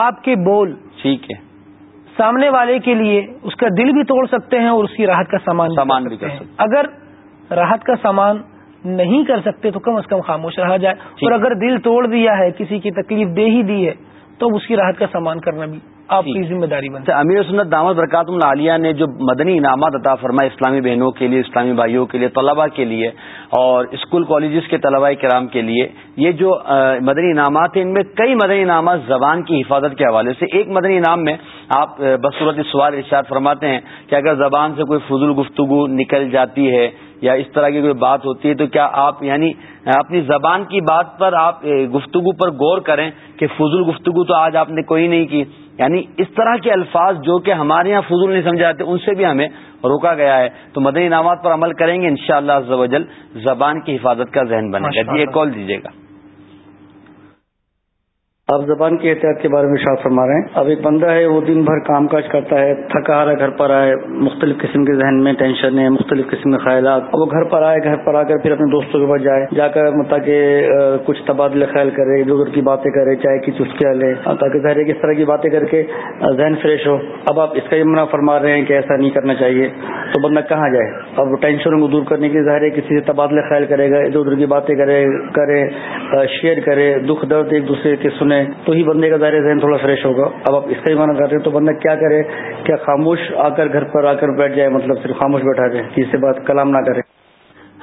آپ کے بول ٹھیک ہے۔ سامنے والے کے لیے اس کا دل بھی توڑ سکتے ہیں اور اس کی راحت کا سامان بھی سامان کر بھی سکتے کر ہیں۔ سکتے اگر راحت کا سامان نہیں کر سکتے تو کم از کم خاموش رہا جائے۔ اور اگر دل توڑ دیا ہے کسی کی تکلیف دے ہی دی ہے تو اس کی راحت کا سامان کرنا بھی آپ کی۔ ذمہ داری بنتا اچھا امیر سنت دامد برکات العالیہ نے جو مدنی انعامات عطا فرمائے اسلامی بہنوں کے لیے اسلامی بھائیوں کے لیے طلبہ کے لیے اور اسکول کالجز کے طلباء کرام کے لیے یہ جو مدنی انعامات ہیں ان میں کئی مدنی انعامات زبان کی حفاظت کے حوالے سے۔ ایک مدنی انعام میں آپ بصورت سوال ارشاد فرماتے ہیں کہ اگر زبان سے کوئی فضول گفتگو نکل جاتی ہے یا اس طرح کی کوئی بات ہوتی ہے تو کیا آپ یعنی اپنی زبان کی بات پر آپ گفتگو پر غور کریں کہ فضول گفتگو تو آج آپ نے کوئی نہیں کی۔ یعنی اس طرح کے الفاظ جو کہ ہمارے یہاں فضول نہیں سمجھے جاتے ان سے بھی ہمیں روکا گیا ہے۔ تو مدنی انعامات پر عمل کریں گے انشاءاللہ شاء زبان کی حفاظت کا ذہن بنے گا۔ جی اللہ۔ کال دیجیے گا۔ آپ زبان کی احتیاط کے بارے میں شاد فرما رہے ہیں۔ اب ایک بندہ ہے، وہ دن بھر کام کاج کرتا ہے، تھکا ہارا گھر پر آئے، مختلف قسم کے ذہن میں ٹینشن ہے، مختلف قسم کے خیالات۔ اب وہ گھر پر آئے، گھر پر آ کر پھر اپنے دوستوں کے پاس جائے، جا کر مطلب کہ کچھ تبادلہ خیال کرے ادھر ادھر کی باتیں کرے، چائے کی چسکیاں لے تاکہ ظاہر ہے کہ اس طرح کی باتیں کر کے ذہن فریش ہو۔ اب آپ اس کا یہ منع فرما رہے ہیں کہ ایسا نہیں کرنا چاہیے۔ تو بندہ کہاں جائے؟ اب ٹینشنوں کو دور کرنے کی ظاہر ہے کسی سے تبادلہ خیال کرے گا، ادھر ادھر کی باتیں کرے کرے شیئر کرے، دکھ درد ایک دوسرے کے سنے تو ہی بندے کا ظاہر ذہن تھوڑا فریش ہوگا۔ اب آپ اس کا ہی مانا کر رہے ہیں تو بندہ کیا کرے کیا خاموش آ کر گھر پر آ کر بیٹھ جائے مطلب صرف خاموش بیٹھا جائے کسی سے بات کلام نہ کرے۔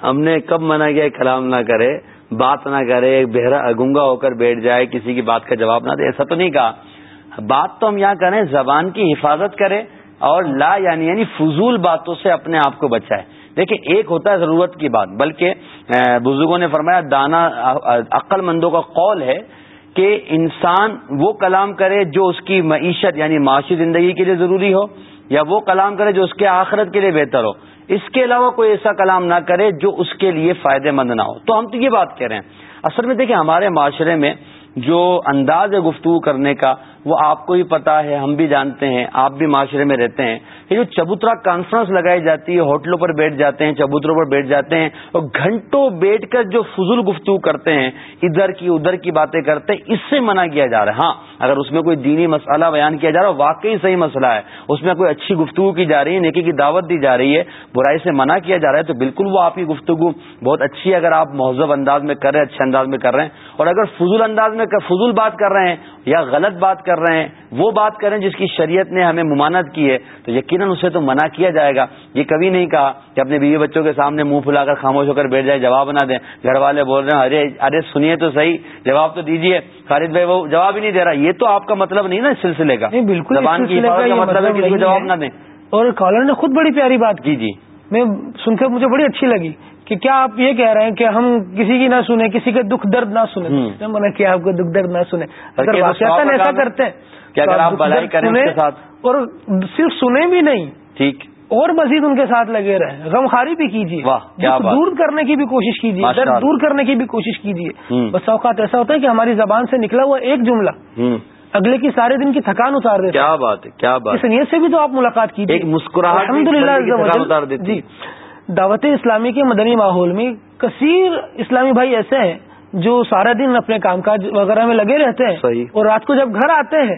ہم نے کب منع کیا کلام نہ کرے، بات نہ کرے بہرا گنگا ہو کر بیٹھ جائے، کسی کی بات کا جواب نہ دے، ایسا تو نہیں کہا۔ بات تو ہم یہاں کریں زبان کی حفاظت کرے اور لا یعنی یعنی فضول باتوں سے اپنے آپ کو بچائے۔ دیکھیں، ایک ہوتا ہے ضرورت کی بات، بلکہ بزرگوں نے فرمایا، دانا عقل مندوں کا قول ہے کہ انسان وہ کلام کرے جو اس کی معیشت یعنی معاشی زندگی کے لیے ضروری ہو یا وہ کلام کرے جو اس کے آخرت کے لیے بہتر ہو۔ اس کے علاوہ کوئی ایسا کلام نہ کرے جو اس کے لیے فائدہ مند نہ ہو۔ تو ہم تو یہ بات کہہ رہے ہیں۔ اصل میں دیکھیں ہمارے معاشرے میں جو انداز ہے گفتگو کرنے کا وہ آپ کو ہی پتا ہے، ہم بھی جانتے ہیں، آپ بھی معاشرے میں رہتے ہیں۔ یہ جو چبوترا کانفرنس لگائی جاتی ہے، ہوٹلوں پر بیٹھ جاتے ہیں، چبوتروں پر بیٹھ جاتے ہیں اور گھنٹوں بیٹھ کر جو فضول گفتگو کرتے ہیں، ادھر کی ادھر کی باتیں کرتے ہیں، اس سے منع کیا جا رہا ہے۔ ہاں اگر اس میں کوئی دینی مسئلہ بیان کیا جا رہا ہے، واقعی صحیح مسئلہ ہے۔ اس میں کوئی اچھی گفتگو کی جا رہی ہے، نیکی کی دعوت دی جا رہی ہے، برائی سے منع کیا جا رہا ہے، تو بالکل وہ آپ کی گفتگو بہت اچھی ہے۔ اگر آپ مہذب انداز میں کر رہے ہیں، اچھے انداز میں کر رہے ہیں، اور اگر فضول انداز میں فضول بات کر رہے ہیں یا غلط بات کر رہے ہیں وہ بات کریں جس کی شریعت نے ہمیں ممانت کی ہے تو یقیناً اسے تو منع کیا جائے گا۔ یہ کبھی نہیں کہا کہ اپنے بیوی بچوں کے سامنے منہ پھلا کر خاموش ہو کر بیٹھ جائے جواب نہ دیں۔ گھر والے بول رہے ہیں ارے ارے سنیے تو صحیح جواب تو دیجیے خالد بھائی وہ جواب ہی نہیں دے رہا۔ یہ تو آپ کا مطلب نہیں نا اس سلسلے کا۔ بالکل زبان کی مطلب ہے کسی کو جواب نہ دیں۔ اور کالر نے خود بڑی پیاری بات جی جی۔ میں سن کر مجھے بڑی اچھی لگی۔ کہ کیا آپ یہ کہہ رہے ہیں کہ ہم کسی کی نہ سنیں کسی کے دکھ درد نہ سنیں؟ کیا آپ کو دکھ درد نہ سنیں۔ اگر ایسا کرتے ہیں آپ اور صرف سنیں بھی نہیں ٹھیک۔ اور مزید ان کے ساتھ لگے رہے غمخاری بھی کیجیے۔ دور کرنے کی بھی کوشش کیجیے۔ درد دور کرنے کی بھی کوشش کیجیے۔ بس اوقات ایسا ہوتا ہے کہ ہماری زبان سے نکلا ہوا ایک جملہ اگلے کی سارے دن کی تھکان اتار دیتے کیا بات ہے کیا بات۔ اس نیت سے بھی تو آپ ملاقات کیجیے۔ مسکراہٹ الحمد للہ جی۔ دعوت اسلامی کے مدنی ماحول میں کثیر اسلامی بھائی ایسے ہیں جو سارا دن اپنے کام کاج وغیرہ میں لگے رہتے ہیں اور رات کو جب گھر آتے ہیں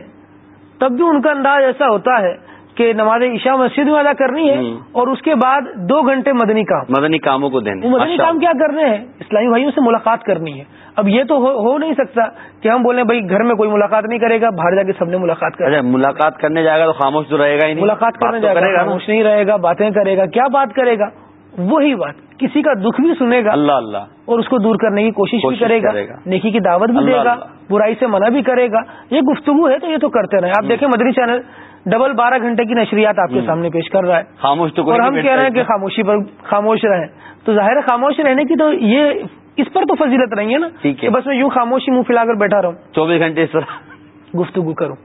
تب بھی ان کا انداز ایسا ہوتا ہے کہ نماز عشاء مسجد میں ادا کرنی ہے اور اس کے بعد دو گھنٹے مدنی کام۔ مدنی کاموں کو دینے۔ مدنی کام کیا کرنے ہیں؟ اسلامی بھائیوں سے ملاقات کرنی ہے۔ اب یہ تو ہو نہیں سکتا کہ ہم بولیں بھائی گھر میں کوئی ملاقات نہیں کرے گا باہر جا کے سب نے ملاقات کرے ملاقات کرنے جائے گا تو خاموش تو رہے گا ہی ملاقات کرنے جائے گا خاموش نہیں رہے گا باتیں کرے گا کیا بات کرے گا؟ وہی بات کسی کا دکھ بھی سنے گا اللہ اللہ۔ اور اس کو دور کرنے کی کوشش بھی کرے گا نیکی کی دعوت بھی دے گا برائی سے منع بھی کرے گا۔ یہ گفتگو ہے تو یہ تو کرتے رہے آپ دیکھیں مدری چینل ڈبل بارہ گھنٹے کی نشریات آپ کے سامنے پیش کر رہا ہے۔ خاموش تو اور ہم کہہ رہے ہیں کہ خاموشی پر خاموش رہیں۔ تو ظاہر خاموش رہنے کی تو یہ اس پر تو فضیلت رہی ہے نا بس میں یوں خاموشی منہ پھیلا کر بیٹھا رہوں۔ چوبیس گھنٹے گفتگو کروں۔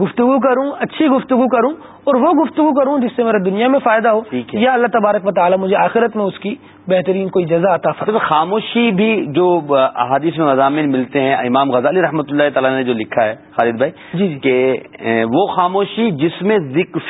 گفتگو کروں اچھی گفتگو کروں اور وہ گفتگو کروں جس سے میرے دنیا میں فائدہ ہو یا اللہ تبارک تعالیٰ مجھے آخرت میں اس کی بہترین کوئی جزا آتا فرما خاموشی بھی جو احادیث میں مضامین ملتے ہیں امام غزالی رحمۃ اللہ تعالیٰ نے جو لکھا ہے خالد بھائی جی, جی۔ کہ وہ خاموشی جس میں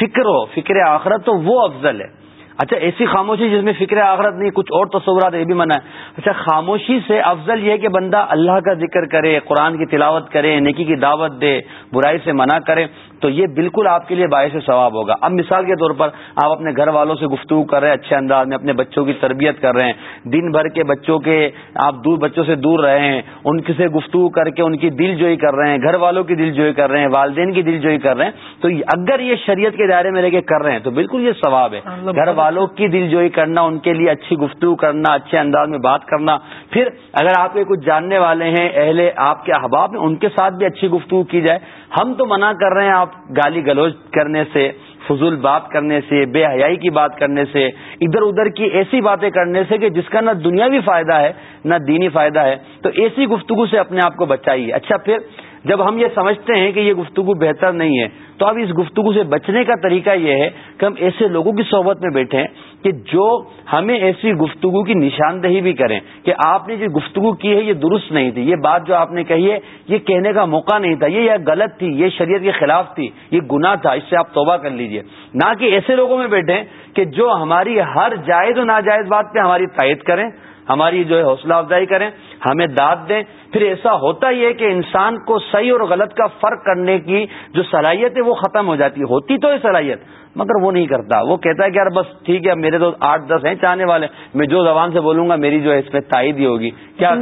فکر ہو فکر آخرت تو وہ افضل ہے۔ اچھا ایسی خاموشی جس میں فکر آخرت نہیں، کچھ اور تصورات یہ بھی منع ہے۔ اچھا خاموشی سے افضل یہ کہ بندہ اللہ کا ذکر کرے، قرآن کی تلاوت کرے، نیکی کی دعوت دے، برائی سے منع کرے۔ تو یہ بالکل آپ کے لیے باعث ثواب ہوگا۔ اب مثال کے طور پر آپ اپنے گھر والوں سے گفتگو کر رہے ہیں اچھے انداز میں اپنے بچوں کی تربیت کر رہے ہیں۔ دن بھر کے بچوں کے آپ دور بچوں سے دور رہے ہیں ان سے گفتگو کر کے ان کی دل جوئی کر رہے ہیں گھر والوں کی دل جوئی کر رہے ہیں والدین کی دل جوئی کر رہے ہیں۔ تو اگر یہ شریعت کے دائرے میں رہ کے کر رہے ہیں تو بالکل یہ ثواب ہے۔ گھر والوں کی دل جوئی کرنا ان کے لیے اچھی گفتگو کرنا اچھے انداز میں بات کرنا۔ پھر اگر آپ کے کچھ جاننے والے ہیں اہل آپ کے احباب ہیں ان کے ساتھ بھی اچھی گفتگو کی جائے۔ ہم تو منع کر رہے ہیں آپ گالی گلوچ کرنے سے، فضول بات کرنے سے، بے حیائی کی بات کرنے سے، ادھر ادھر کی ایسی باتیں کرنے سے کہ جس کا نہ دنیاوی فائدہ ہے، نہ دینی فائدہ ہے، تو ایسی گفتگو سے اپنے آپ کو بچائیے۔ اچھا پھر جب ہم یہ سمجھتے ہیں کہ یہ گفتگو بہتر نہیں ہے، تو اب اس گفتگو سے بچنے کا طریقہ یہ ہے کہ ہم ایسے لوگوں کی صحبت میں بیٹھیں کہ جو ہمیں ایسی گفتگو کی نشاندہی بھی کریں کہ آپ نے جو گفتگو کی ہے یہ درست نہیں تھی۔ یہ بات جو آپ نے کہی ہے، یہ کہنے کا موقع نہیں تھا۔ یہ غلط تھی، یہ شریعت کے خلاف تھی، یہ گناہ تھا، اس سے آپ توبہ کر لیجیے۔ نہ کہ ایسے لوگوں میں بیٹھیں کہ جو ہماری ہر جائز و ناجائز بات پہ ہماری تائید کریں۔ ہماری جو ہے حوصلہ افزائی کریں ہمیں داد دیں۔ پھر ایسا ہوتا ہی ہے کہ انسان کو صحیح اور غلط کا فرق کرنے کی جو صلاحیت ہے وہ ختم ہو جاتی ہوتی تو ہے صلاحیت مگر وہ نہیں کرتا۔ وہ کہتا ہے کہ یار بس ٹھیک ہے میرے تو آٹھ دس ہیں چاہنے والے میں جو زبان سے بولوں گا میری جو ہے اس میں تائید ہی ہوگی۔ کیا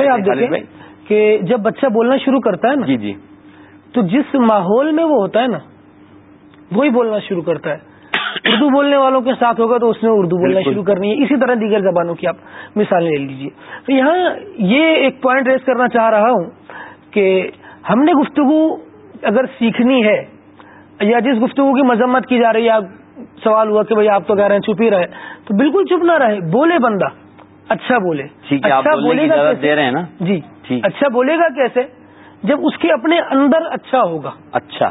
کہ جب بچہ بولنا شروع کرتا ہے نا جی جی۔ تو جس ماحول میں وہ ہوتا ہے نا وہی بولنا شروع کرتا ہے۔ اردو بولنے والوں کے ساتھ ہوگا تو اس نے اردو بولنا شروع کرنی ہے۔ اسی طرح دیگر زبانوں کی آپ مثال لے لیجیے یہاں یہ ایک پوائنٹ ریز کرنا چاہ رہا ہوں کہ ہم نے گفتگو اگر سیکھنی ہے یا جس گفتگو کی مذمت کی جا رہی ہے سوال ہوا کہ بھائی آپ تو کہہ رہے ہیں چھپ ہی رہے تو بالکل چپ نہ رہے۔ بولے بندہ اچھا بولے۔ اچھا بولے گا دے رہے ہیں نا؟ جی۔ اچھا بولے گا کیسے؟ جب اس کے اپنے اندر اچھا ہوگا۔ اچھا۔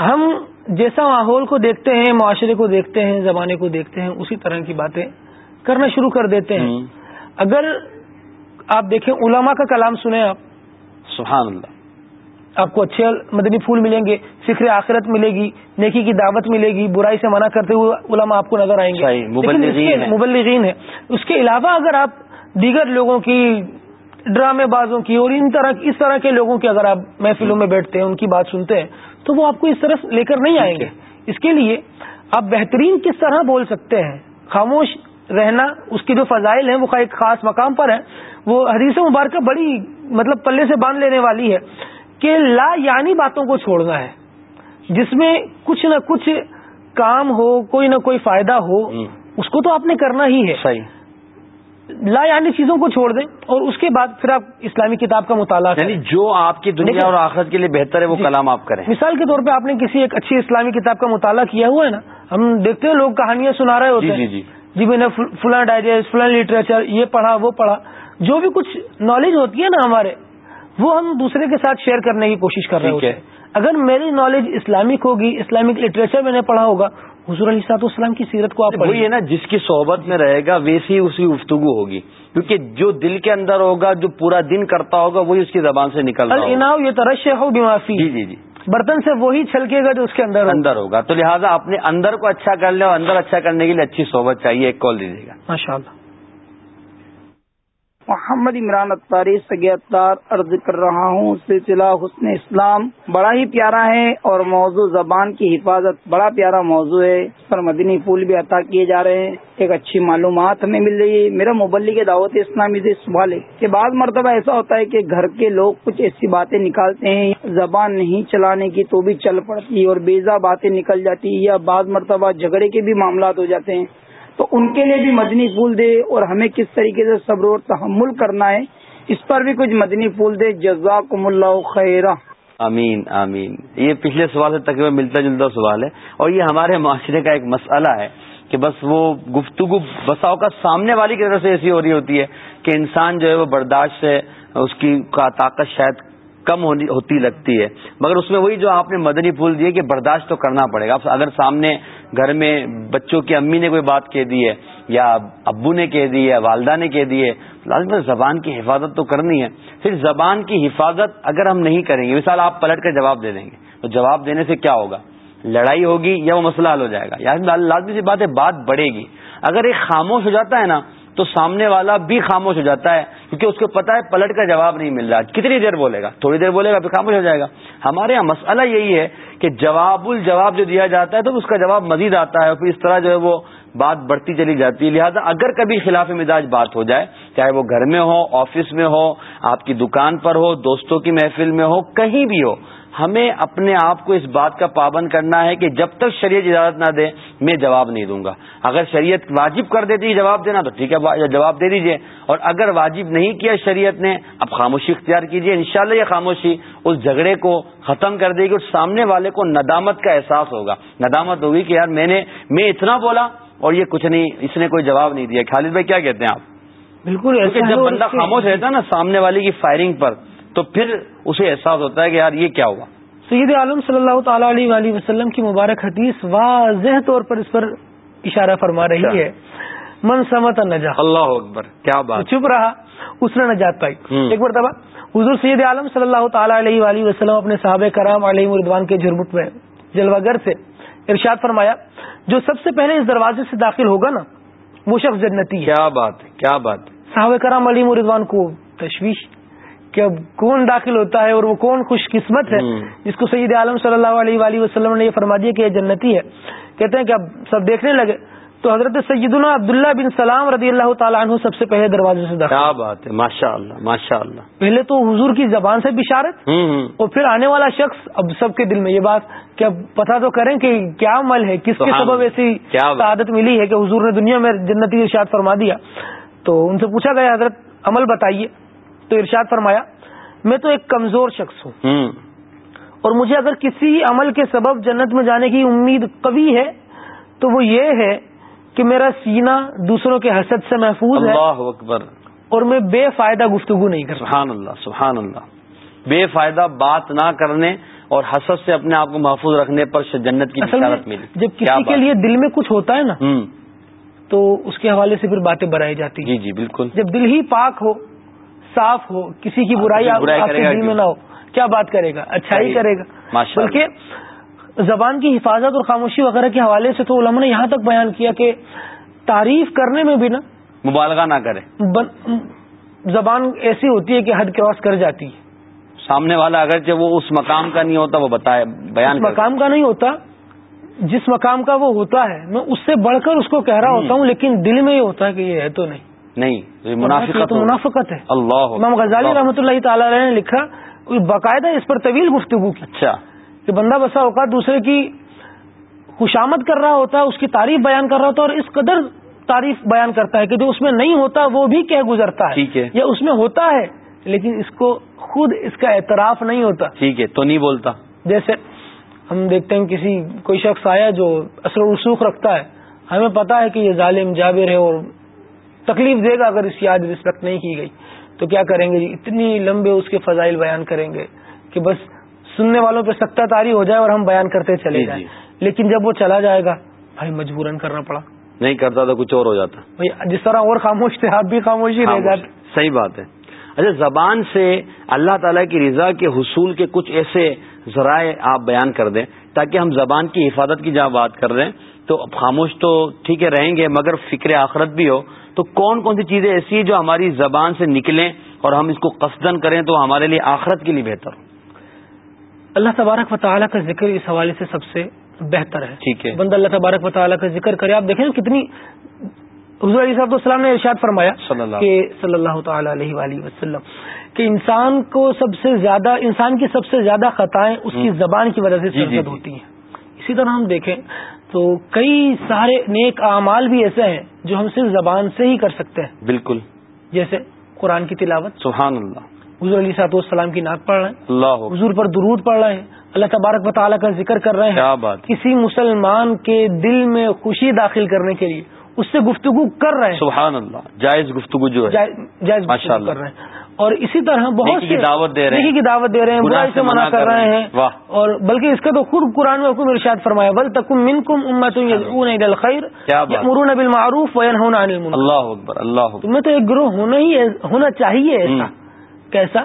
ہم جیسا ماحول کو دیکھتے ہیں معاشرے کو دیکھتے ہیں زمانے کو دیکھتے ہیں اسی طرح کی باتیں کرنا شروع کر دیتے ہیں۔ اگر آپ دیکھیں علماء کا کلام سنیں آپ۔ سبحان اللہ۔ آپ کو اچھے مدنی پھول ملیں گے فکر آخرت ملے گی نیکی کی دعوت ملے گی برائی سے منع کرتے ہوئے علماء آپ کو نظر آئیں گے۔ مبلغین ہے اس کے علاوہ اگر آپ دیگر لوگوں کی ڈرامے بازوں کی اور ان طرح اس طرح کے لوگوں کے اگر آپ محفلوں میں بیٹھتے ہیں ان کی بات سنتے ہیں تو وہ آپ کو اس طرح لے کر نہیں آئیں گے۔ اس کے لیے آپ بہترین کس طرح بول سکتے ہیں؟ خاموش رہنا اس کی جو فضائل ہیں وہ ایک خاص مقام پر ہے وہ حدیث مبارکہ بڑی مطلب پلے سے باندھ لینے والی ہے کہ لا یعنی باتوں کو چھوڑنا ہے جس میں کچھ نہ کچھ کام ہو کوئی نہ کوئی فائدہ ہو اس کو تو آپ نے کرنا ہی ہے۔ صحیح۔ لا یعنی چیزوں کو چھوڑ دیں اور اس کے بعد پھر آپ اسلامی کتاب کا مطالعہ یعنی جو آپ کی دنیا اور آخرت کے لیے بہتر ہے وہ جی۔ کلام آپ کریں۔ مثال کے طور پہ آپ نے کسی ایک اچھی اسلامی کتاب کا مطالعہ کیا ہوا ہے نا؟ ہم دیکھتے ہیں لوگ کہانیاں سنا رہے ہوتے جی ہیں۔ جی جی۔ میں نے فلاں ڈائجسٹ فلاں لٹریچر یہ پڑھا وہ پڑھا۔ جو بھی کچھ نالج ہوتی ہے نا ہمارے وہ ہم دوسرے کے ساتھ شیئر کرنے کی کوشش کر رہے ہیں۔ اگر میری نالج اسلامک ہوگی اسلامک لٹریچر میں نے پڑھا ہوگا حضور علی صاحب اسلام کی سیرت کو آپ وہی ہے نا جس کی صحبت میں رہے گا ویسی ہی اس کی گفتگو ہوگی۔ کیونکہ جو دل کے اندر ہوگا جو پورا دن کرتا ہوگا وہی اس کی زبان سے نکل رہا یہ ترش ہو بیمافی جی جی جی۔ برتن سے وہی چھلکے گا جو اس کے اندر اندر ہوگا۔ تو لہٰذا اپنے اندر کو اچھا کر لے اور اندر اچھا کرنے کے لیے اچھی صحبت چاہیے ایک کال دیجیے گا۔ ماشاء اللہ محمد عمران اطاری سگے اطار عرض کر رہا ہوں، سلسلہ حسن اسلام بڑا ہی پیارا ہے اور موضوع زبان کی حفاظت بڑا پیارا موضوع ہے۔ اس پر مدنی پھول بھی عطا کیے جا رہے ہیں۔ ایک اچھی معلومات ہمیں مل رہی ہے۔ میرا مبلی دعوت اسلامی سے سوال ہے کہ بعض مرتبہ ایسا ہوتا ہے کہ گھر کے لوگ کچھ ایسی باتیں نکالتے ہیں، زبان نہیں چلانے کی تو بھی چل پڑتی اور بیزا باتیں نکل جاتی یا بعض مرتبہ جھگڑے کے بھی معاملات ہو جاتے ہیں۔ تو ان کے لیے بھی مدنی پھول دے اور ہمیں کس طریقے سے صبر اور تحمل کرنا ہے، اس پر بھی کچھ مدنی پھول دے۔ جزاکم اللہ خیر امین امین یہ پچھلے سوال سے تقریباً ملتا جلتا سوال ہے اور یہ ہمارے معاشرے کا ایک مسئلہ ہے کہ بس وہ گفتگو بساؤ کا سامنے والی کی طرف سے ایسی ہو رہی ہوتی ہے کہ انسان جو ہے وہ برداشت سے اس کی طاقت شاید کم ہوتی لگتی ہے۔ مگر اس میں وہی جو آپ نے مدنی پھول دیے کہ برداشت تو کرنا پڑے گا۔ اگر سامنے گھر میں بچوں کی امی نے کوئی بات کہہ دی ہے، یا ابو نے کہہ دی ہے، والدہ نے کہہ دی ہے، لازم زبان کی حفاظت تو کرنی ہے۔ پھر زبان کی حفاظت اگر ہم نہیں کریں گے، مثال آپ پلٹ کر جواب دے دیں گے، تو جواب دینے سے کیا ہوگا؟ لڑائی ہوگی یا وہ مسئلہ حل ہو جائے گا؟ یا لازمی سی بات ہے، بات بڑھے گی۔ اگر ایک خاموش ہو جاتا ہے نا تو سامنے والا بھی خاموش ہو جاتا ہے، کیونکہ اس کو پتا ہے پلٹ کا جواب نہیں مل رہا۔ کتنی دیر بولے گا؟ تھوڑی دیر بولے گا پھر خاموش ہو جائے گا۔ ہمارے یہاں مسئلہ یہی ہے کہ جواب الجواب جو دیا جاتا ہے تو اس کا جواب مزید آتا ہے، پھر اس طرح جو ہے وہ بات بڑھتی چلی جاتی ہے۔ لہٰذا اگر کبھی خلاف مزاج بات ہو جائے، چاہے وہ گھر میں ہو، آفس میں ہو، آپ کی دکان پر ہو، دوستوں کی محفل میں ہو، کہیں بھی ہو ہمیں اپنے آپ کو اس بات کا پابند کرنا ہے کہ جب تک شریعت اجازت نہ دے میں جواب نہیں دوں گا۔ اگر شریعت واجب کر دیتی جواب دینا تو ٹھیک ہے جواب دے دیجیے اور اگر واجب نہیں کیا شریعت نے اب خاموشی اختیار کیجیے انشاءاللہ یہ خاموشی اس جھگڑے کو ختم کر دے گی اور سامنے والے کو ندامت کا احساس ہوگا۔ ندامت ہوگی کہ یار میں نے میں اتنا بولا اور یہ کچھ نہیں اس نے کوئی جواب نہیں دیا۔ خالد بھائی کیا کہتے ہیں آپ؟ بالکل جب بندہ خاموش رہتا ہے نا سامنے والی کی فائرنگ پر تو پھر اسے احساس ہوتا ہے کہ یار یہ کیا ہوا؟ سید عالم صلی اللہ تعالی علیہ وآلہ وسلم کی مبارک حدیث واضح طور پر اس پر اشارہ فرما رہی اچھا۔ ہے۔ من سمت نجا۔ اللہ اکبر کیا بات۔ چپ رہا اس نے نجات پائی۔ ایک مرتبہ حضور سید عالم صلی اللہ تعالی علیہ وآلہ وسلم اپنے صحابہ کرام علیہ مردوان کے جھرمٹ میں جلوہ گر سے ارشاد فرمایا جو سب سے پہلے اس دروازے سے داخل ہوگا نا وہ شخص جنتی ہے۔ کیا بات کیا بات صحابہ کرام علی مردوان کو تشویش کہ اب کون داخل ہوتا ہے اور وہ کون خوش قسمت ہے؟ جس کو سید عالم صلی اللہ علیہ وآلہ وسلم نے یہ فرما دیا کہ یہ جنتی ہے۔ کہتے ہیں کہ اب سب دیکھنے لگے۔ تو حضرت سیدنا عبداللہ بن سلام رضی اللہ تعالیٰ عنہ سب سے پہلے دروازے سے داخل۔ کیا بات ہے ماشاء اللہ ماشاء اللہ پہلے تو حضور کی زبان سے بشارت اور پھر آنے والا شخص اب سب کے دل میں یہ بات کہ اب پتا تو کریں کہ کیا عمل ہے کس کے سبب۔ ایسی۔ سعادت ملی ہے کہ حضور نے دنیا میں جنتی ارشاد فرما دیا۔ تو ان سے پوچھا گیا حضرت عمل بتائیے۔ تو ارشاد فرمایا میں تو ایک کمزور شخص ہوں۔ اور مجھے اگر کسی عمل کے سبب جنت میں جانے کی امید قوی ہے تو وہ یہ ہے کہ میرا سینہ دوسروں کے حسد سے محفوظ ہے۔ اللہ اکبر۔ اور میں بے فائدہ گفتگو نہیں کر رہا سبحان اللہ سبحان اللہ۔ بے فائدہ بات نہ کرنے اور حسد سے اپنے آپ کو محفوظ رکھنے پر جنت کی بشارت ملی۔ جب کسی کے؟ لیے دل میں کچھ ہوتا ہے نا تو اس کے حوالے سے پھر باتیں بڑھائی جاتی ہیں۔ جی جی بالکل۔ جب دل ہی پاک ہو صاف ہو کسی کی برائی آپ کے دل میں کیوں؟ نہ ہو کیا بات کرے گا اچھا ہی صحیح۔ کرے گا۔ بلکہ زبان کی حفاظت اور خاموشی وغیرہ کے حوالے سے تو علماء نے یہاں تک بیان کیا کہ تعریف کرنے میں بھی نا مبالغہ نہ کرے زبان ایسی ہوتی ہے کہ حد کراس کر جاتی ہے سامنے والا اگرچہ وہ اس مقام کا نہیں ہوتا وہ بتائے بیان۔ مقام کا نہیں ہوتا جس مقام کا وہ ہوتا ہے میں اس سے بڑھ کر اس کو کہہ رہا ہوتا ہوں لیکن دل میں یہ ہوتا ہے کہ یہ ہے تو نہیں نہیں منافقت۔ منافقت ہے اللہ امام غزالی۔ رحمۃ اللہ تعالی علیہ نے لکھا باقاعدہ اس پر طویل گفتگو کی اچھا کہ بندہ بسا اوقات دوسرے کی خوشامد کر رہا ہوتا ہے اس کی تعریف بیان کر رہا ہوتا ہے اور اس قدر تعریف بیان کرتا ہے کہ جو اس میں نہیں ہوتا وہ بھی کہہ گزرتا ہے ٹھیک ہے۔ یا اس میں ہوتا ہے لیکن اس کو خود اس کا اعتراف نہیں ہوتا ٹھیک ہے تو نہیں بولتا جیسے ہم دیکھتے ہیں کسی کوئی شخص آیا جو اثر و رسوخ رکھتا ہے ہمیں پتا ہے کہ یہ ظالم جابر ہے اور تکلیف دے گا اگر اس کی آج رسپیکٹ نہیں کی گئی۔ تو کیا کریں گے جی؟ اتنی لمبے اس کے فضائل بیان کریں گے کہ بس سننے والوں پہ سکتا تاری ہو جائے اور ہم بیان کرتے چلے جی، جائیں۔ جی۔ لیکن جب وہ چلا جائے گا بھائی مجبوراً کرنا پڑا۔ نہیں کرتا تو کچھ اور ہو جاتا۔ بھائی جس طرح اور خاموش تھے آپ بھی خاموش ہی رہ۔ جاتے۔ صحیح بات ہے۔ اچھا زبان سے اللہ تعالیٰ کی رضا کے حصول کے کچھ ایسے ذرائع آپ بیان کر دیں تاکہ ہم زبان کی حفاظت کی جہاں بات کر رہے ہیں۔ تو خاموش تو ٹھیک ہے رہیں گے مگر فکر آخرت بھی ہو۔ تو کون کون سی چیزیں ایسی ہیں جو ہماری زبان سے نکلیں اور ہم اس کو قصدن کریں تو ہمارے لیے آخرت کے لیے بہتر ہو؟ اللہ تبارک و تعالیٰ کا ذکر اس حوالے سے سب سے بہتر ہے۔ ٹھیک ہے۔ بندہ اللہ تبارک و تعالیٰ کا ذکر کرے۔ آپ دیکھیں کتنی حضور علیہ صاحب السلام نے ارشاد فرمایا صلی اللہ کہ صلی اللہ تعالی علیہ وآلہ وسلم کہ انسان کو سب سے زیادہ انسان کی سب سے زیادہ خطائیں اس کی زبان کی وجہ سے جی، جی، سرزد۔ ہوتی ہیں۔ اسی طرح ہم دیکھیں تو کئی سارے نیک اعمال بھی ایسے ہیں جو ہم صرف زبان سے ہی کر سکتے ہیں۔ بالکل۔ جیسے قرآن کی تلاوت۔ سبحان اللہ حضور علیہ صاحب السلام کی نعت پڑھ رہے ہیں۔ اللہ۔ حضور پر درود پڑھ رہے ہیں۔ اللہ تبارک و تعالیٰ کا ذکر کر رہے ہیں۔ بات۔ کسی مسلمان کے دل میں خوشی داخل کرنے کے لیے اس سے گفتگو کر رہے ہیں۔ سبحان اللہ جائز گفتگو جو ہے۔ جائز جائز گفتگو۔ کر رہے ہیں۔ اور اسی طرح بہت سے دعوت دے رہے ہیں۔ کی دعوت دے رہے ہیں برائی سے منع کر رہے ہیں۔ اور بلکہ اس کا تو خود قرآن میں حکم ارشاد فرمایا بل تکم من کم امت الخیر۔ مرون بالمعروف وینہون عن المنکر۔ اللہ اکبر اللہ تمہیں تو ایک گروہ ہونا ہی ہونا چاہیے ایسا۔ کیسا؟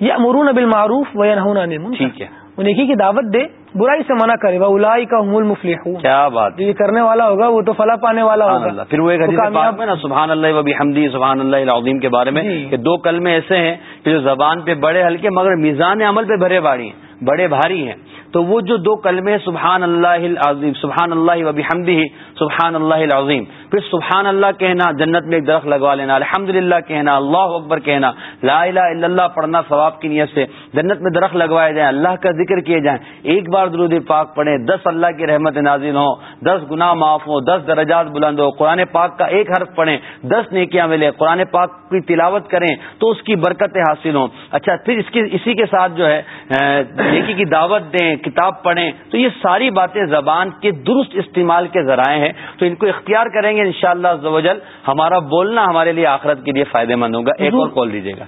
یہ امرون بالمعروف وینہون عن المنکر۔ ٹھیک ہے۔ نیکی کی دعوت دے۔ برائی سے منع کرے الائی کا حمول مفلحون کیا بات۔ یہ کرنے والا ہوگا وہ تو فلا پانے والا ہوگا۔ اللہ۔ پھر وہ ایک وہ حدیث کامیاب- پاک میں نا سبحان اللہ و بحمدی سبحان اللہ العظیم کے بارے میں جی۔ کہ دو کلمے ایسے ہیں کہ جو زبان پہ بڑے ہلکے مگر میزان عمل پہ بھرے بھاری ہیں بڑے بھاری ہیں۔ تو وہ جو دو کلمے سبحان اللہ العظیم، سبحان اللہ و بحمدی سبحان اللہ العظیم۔ پھر سبحان اللہ کہنا، جنت میں ایک درخت لگوا لینا الحمد کہنا، اللہ اکبر کہنا۔ لا الہ الا اللہ پڑھنا ثواب کی نیت سے۔ جنت میں درخت لگوائے جائیں، اللہ کا ذکر کیے جائیں۔ ایک بار درود پاک پڑھیں، دس اللہ کی رحمت نازل ہوں، دس گناہ معاف ہوں، دس درجات بلند ہو قرآن پاک کا ایک حرف پڑھیں، دس نیکیاں ملے قرآن پاک کی تلاوت کریں تو اس کی برکتیں حاصل ہوں۔ اچھا پھر اس کی، اسی کے ساتھ جو ہے نیکی کی دعوت دیں کتاب پڑھیں تو یہ ساری باتیں زبان کے درست استعمال کے ذرائع ہیں تو ان کو اختیار کریں گے انشاءاللہ شاء اللہ ہمارا بولنا ہمارے لیے آخرت کے لیے فائدے مند ہوگا۔ ایک اور کال دیجیے گا۔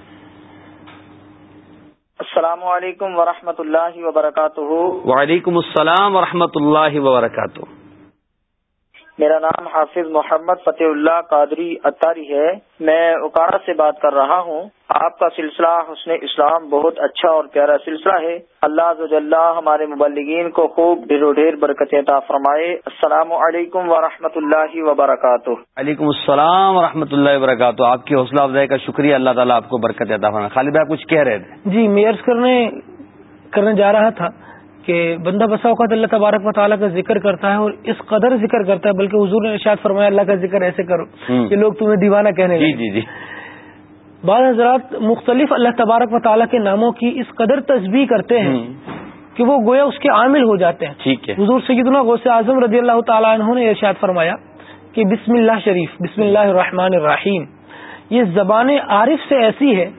السلام علیکم ورحمۃ اللہ وبرکاتہ۔ وعلیکم السلام ورحمۃ اللہ وبرکاتہ۔ میرا نام حافظ محمد فتح اللہ قادری اتاری ہے۔ میں اکاڑا سے بات کر رہا ہوں۔ آپ کا سلسلہ حسن اسلام بہت اچھا اور پیارا سلسلہ ہے۔ اللہ ہمارے مبلگین کو خوب ڈھیر و ڈھیر برکت عطا فرمائے۔ السلام علیکم ورحمۃ اللہ وبرکاتہ۔ وعلیکم السلام ورحمۃ اللہ وبرکاتہ۔ آپ کی حوصلہ افزائی کا شکریہ۔ اللہ تعالیٰ آپ کو برکت عطا فرمائے۔ خالد بھائی آپ کچھ کہہ رہے تھے؟ جی میں عرض کرنے کرنے جا رہا تھا کہ بندہ بسا اوقات اللہ تبارک و تعالیٰ کا ذکر کرتا ہے اور اس قدر ذکر کرتا ہے بلکہ حضور نے ارشاد فرمایا اللہ کا ذکر ایسے کرو کہ لوگ تمہیں دیوانہ کہنے جی جی جی۔ بعض حضرات مختلف اللہ تبارک و تعالیٰ کے ناموں کی اس قدر تسبیح کرتے ہیں کہ وہ گویا اس کے عامل ہو جاتے ہیں۔ ٹھیک ہے۔ حضور سیدنا غوث اعظم رضی اللہ تعالیٰ عنہ نے ارشاد فرمایا کہ بسم اللہ شریف بسم اللہ الرحمن الرحیم یہ زبان عارف سے ایسی ہے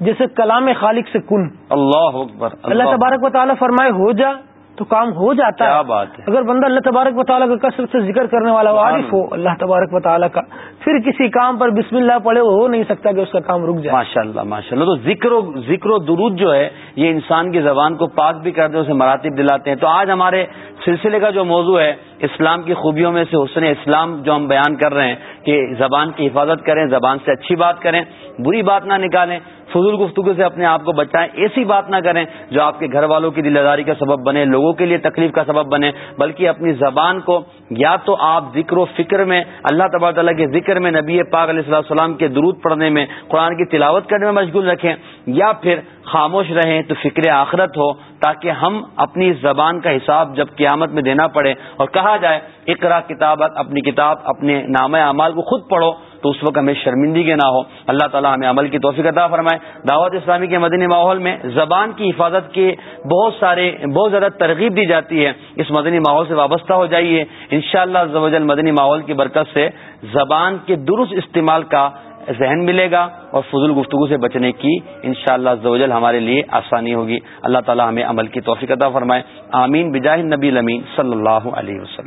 جیسے کلام خالق سے کن۔ اللہ اکبر اللہ تبارک و تعالیٰ فرمائے ہو جا تو کام ہو جاتا کیا ہے۔ بات اگر بندہ اللہ تبارک و تعالیٰ کا کثرت سے ذکر کرنے والا عارف ہو اللہ۔ تبارک و تعالیٰ کا پھر کسی کام پر بسم اللہ پڑھے وہ ہو نہیں سکتا کہ اس کا کام رک جائے۔ ماشاء اللہ ماشاء اللہ تو ذکر و ذکر و درود جو ہے یہ انسان کی زبان کو پاک بھی کرتے ہیں اسے مراتب دلاتے ہیں۔ تو آج ہمارے سلسلے کا جو موضوع ہے، اسلام کی خوبیوں میں سے حسن اسلام جو ہم بیان کر رہے ہیں کہ زبان کی حفاظت کریں، زبان سے اچھی بات کریں، بری بات نہ نکالیں، فضول گفتگو سے اپنے آپ کو بچائیں، ایسی بات نہ کریں جو آپ کے گھر والوں کی دل آزاری کا سبب بنے، لوگوں کے لیے تکلیف کا سبب بنے، بلکہ اپنی زبان کو یا تو آپ ذکر و فکر میں، اللہ تبار تعالیٰ کے ذکر میں، نبی پاک علیہ اللہ السلام کے درود پڑھنے میں، قرآن کی تلاوت کرنے میں مشغول رکھیں، یا پھر خاموش رہیں تو فکر آخرت ہو، تاکہ ہم اپنی زبان کا حساب جب قیامت میں دینا پڑے اور کہا جائے، اقرا کتاب اپنی کتاب، اپنے نام اعمال کو خود پڑھو۔ تو اس وقت ہمیں شرمندگی نہ ہو۔ اللہ تعالیٰ ہمیں عمل کی توفیق عطا فرمائے۔ دعوت اسلامی کے مدنی ماحول میں زبان کی حفاظت کے بہت سارے، بہت زیادہ ترغیب دی جاتی ہے۔ اس مدنی ماحول سے وابستہ ہو جائیے۔ انشاءاللہ شاء اللہ مدنی ماحول کی برکت سے زبان کے درست استعمال کا ذہن ملے گا اور فضول گفتگو سے بچنے کی انشاءاللہ شاء اللہ ہمارے لیے آسانی ہوگی۔ اللہ تعالیٰ ہمیں عمل کی توفیق عطا فرمائے۔ آمین۔ بجاہ نبی لمین صلی اللہ علیہ وسلم۔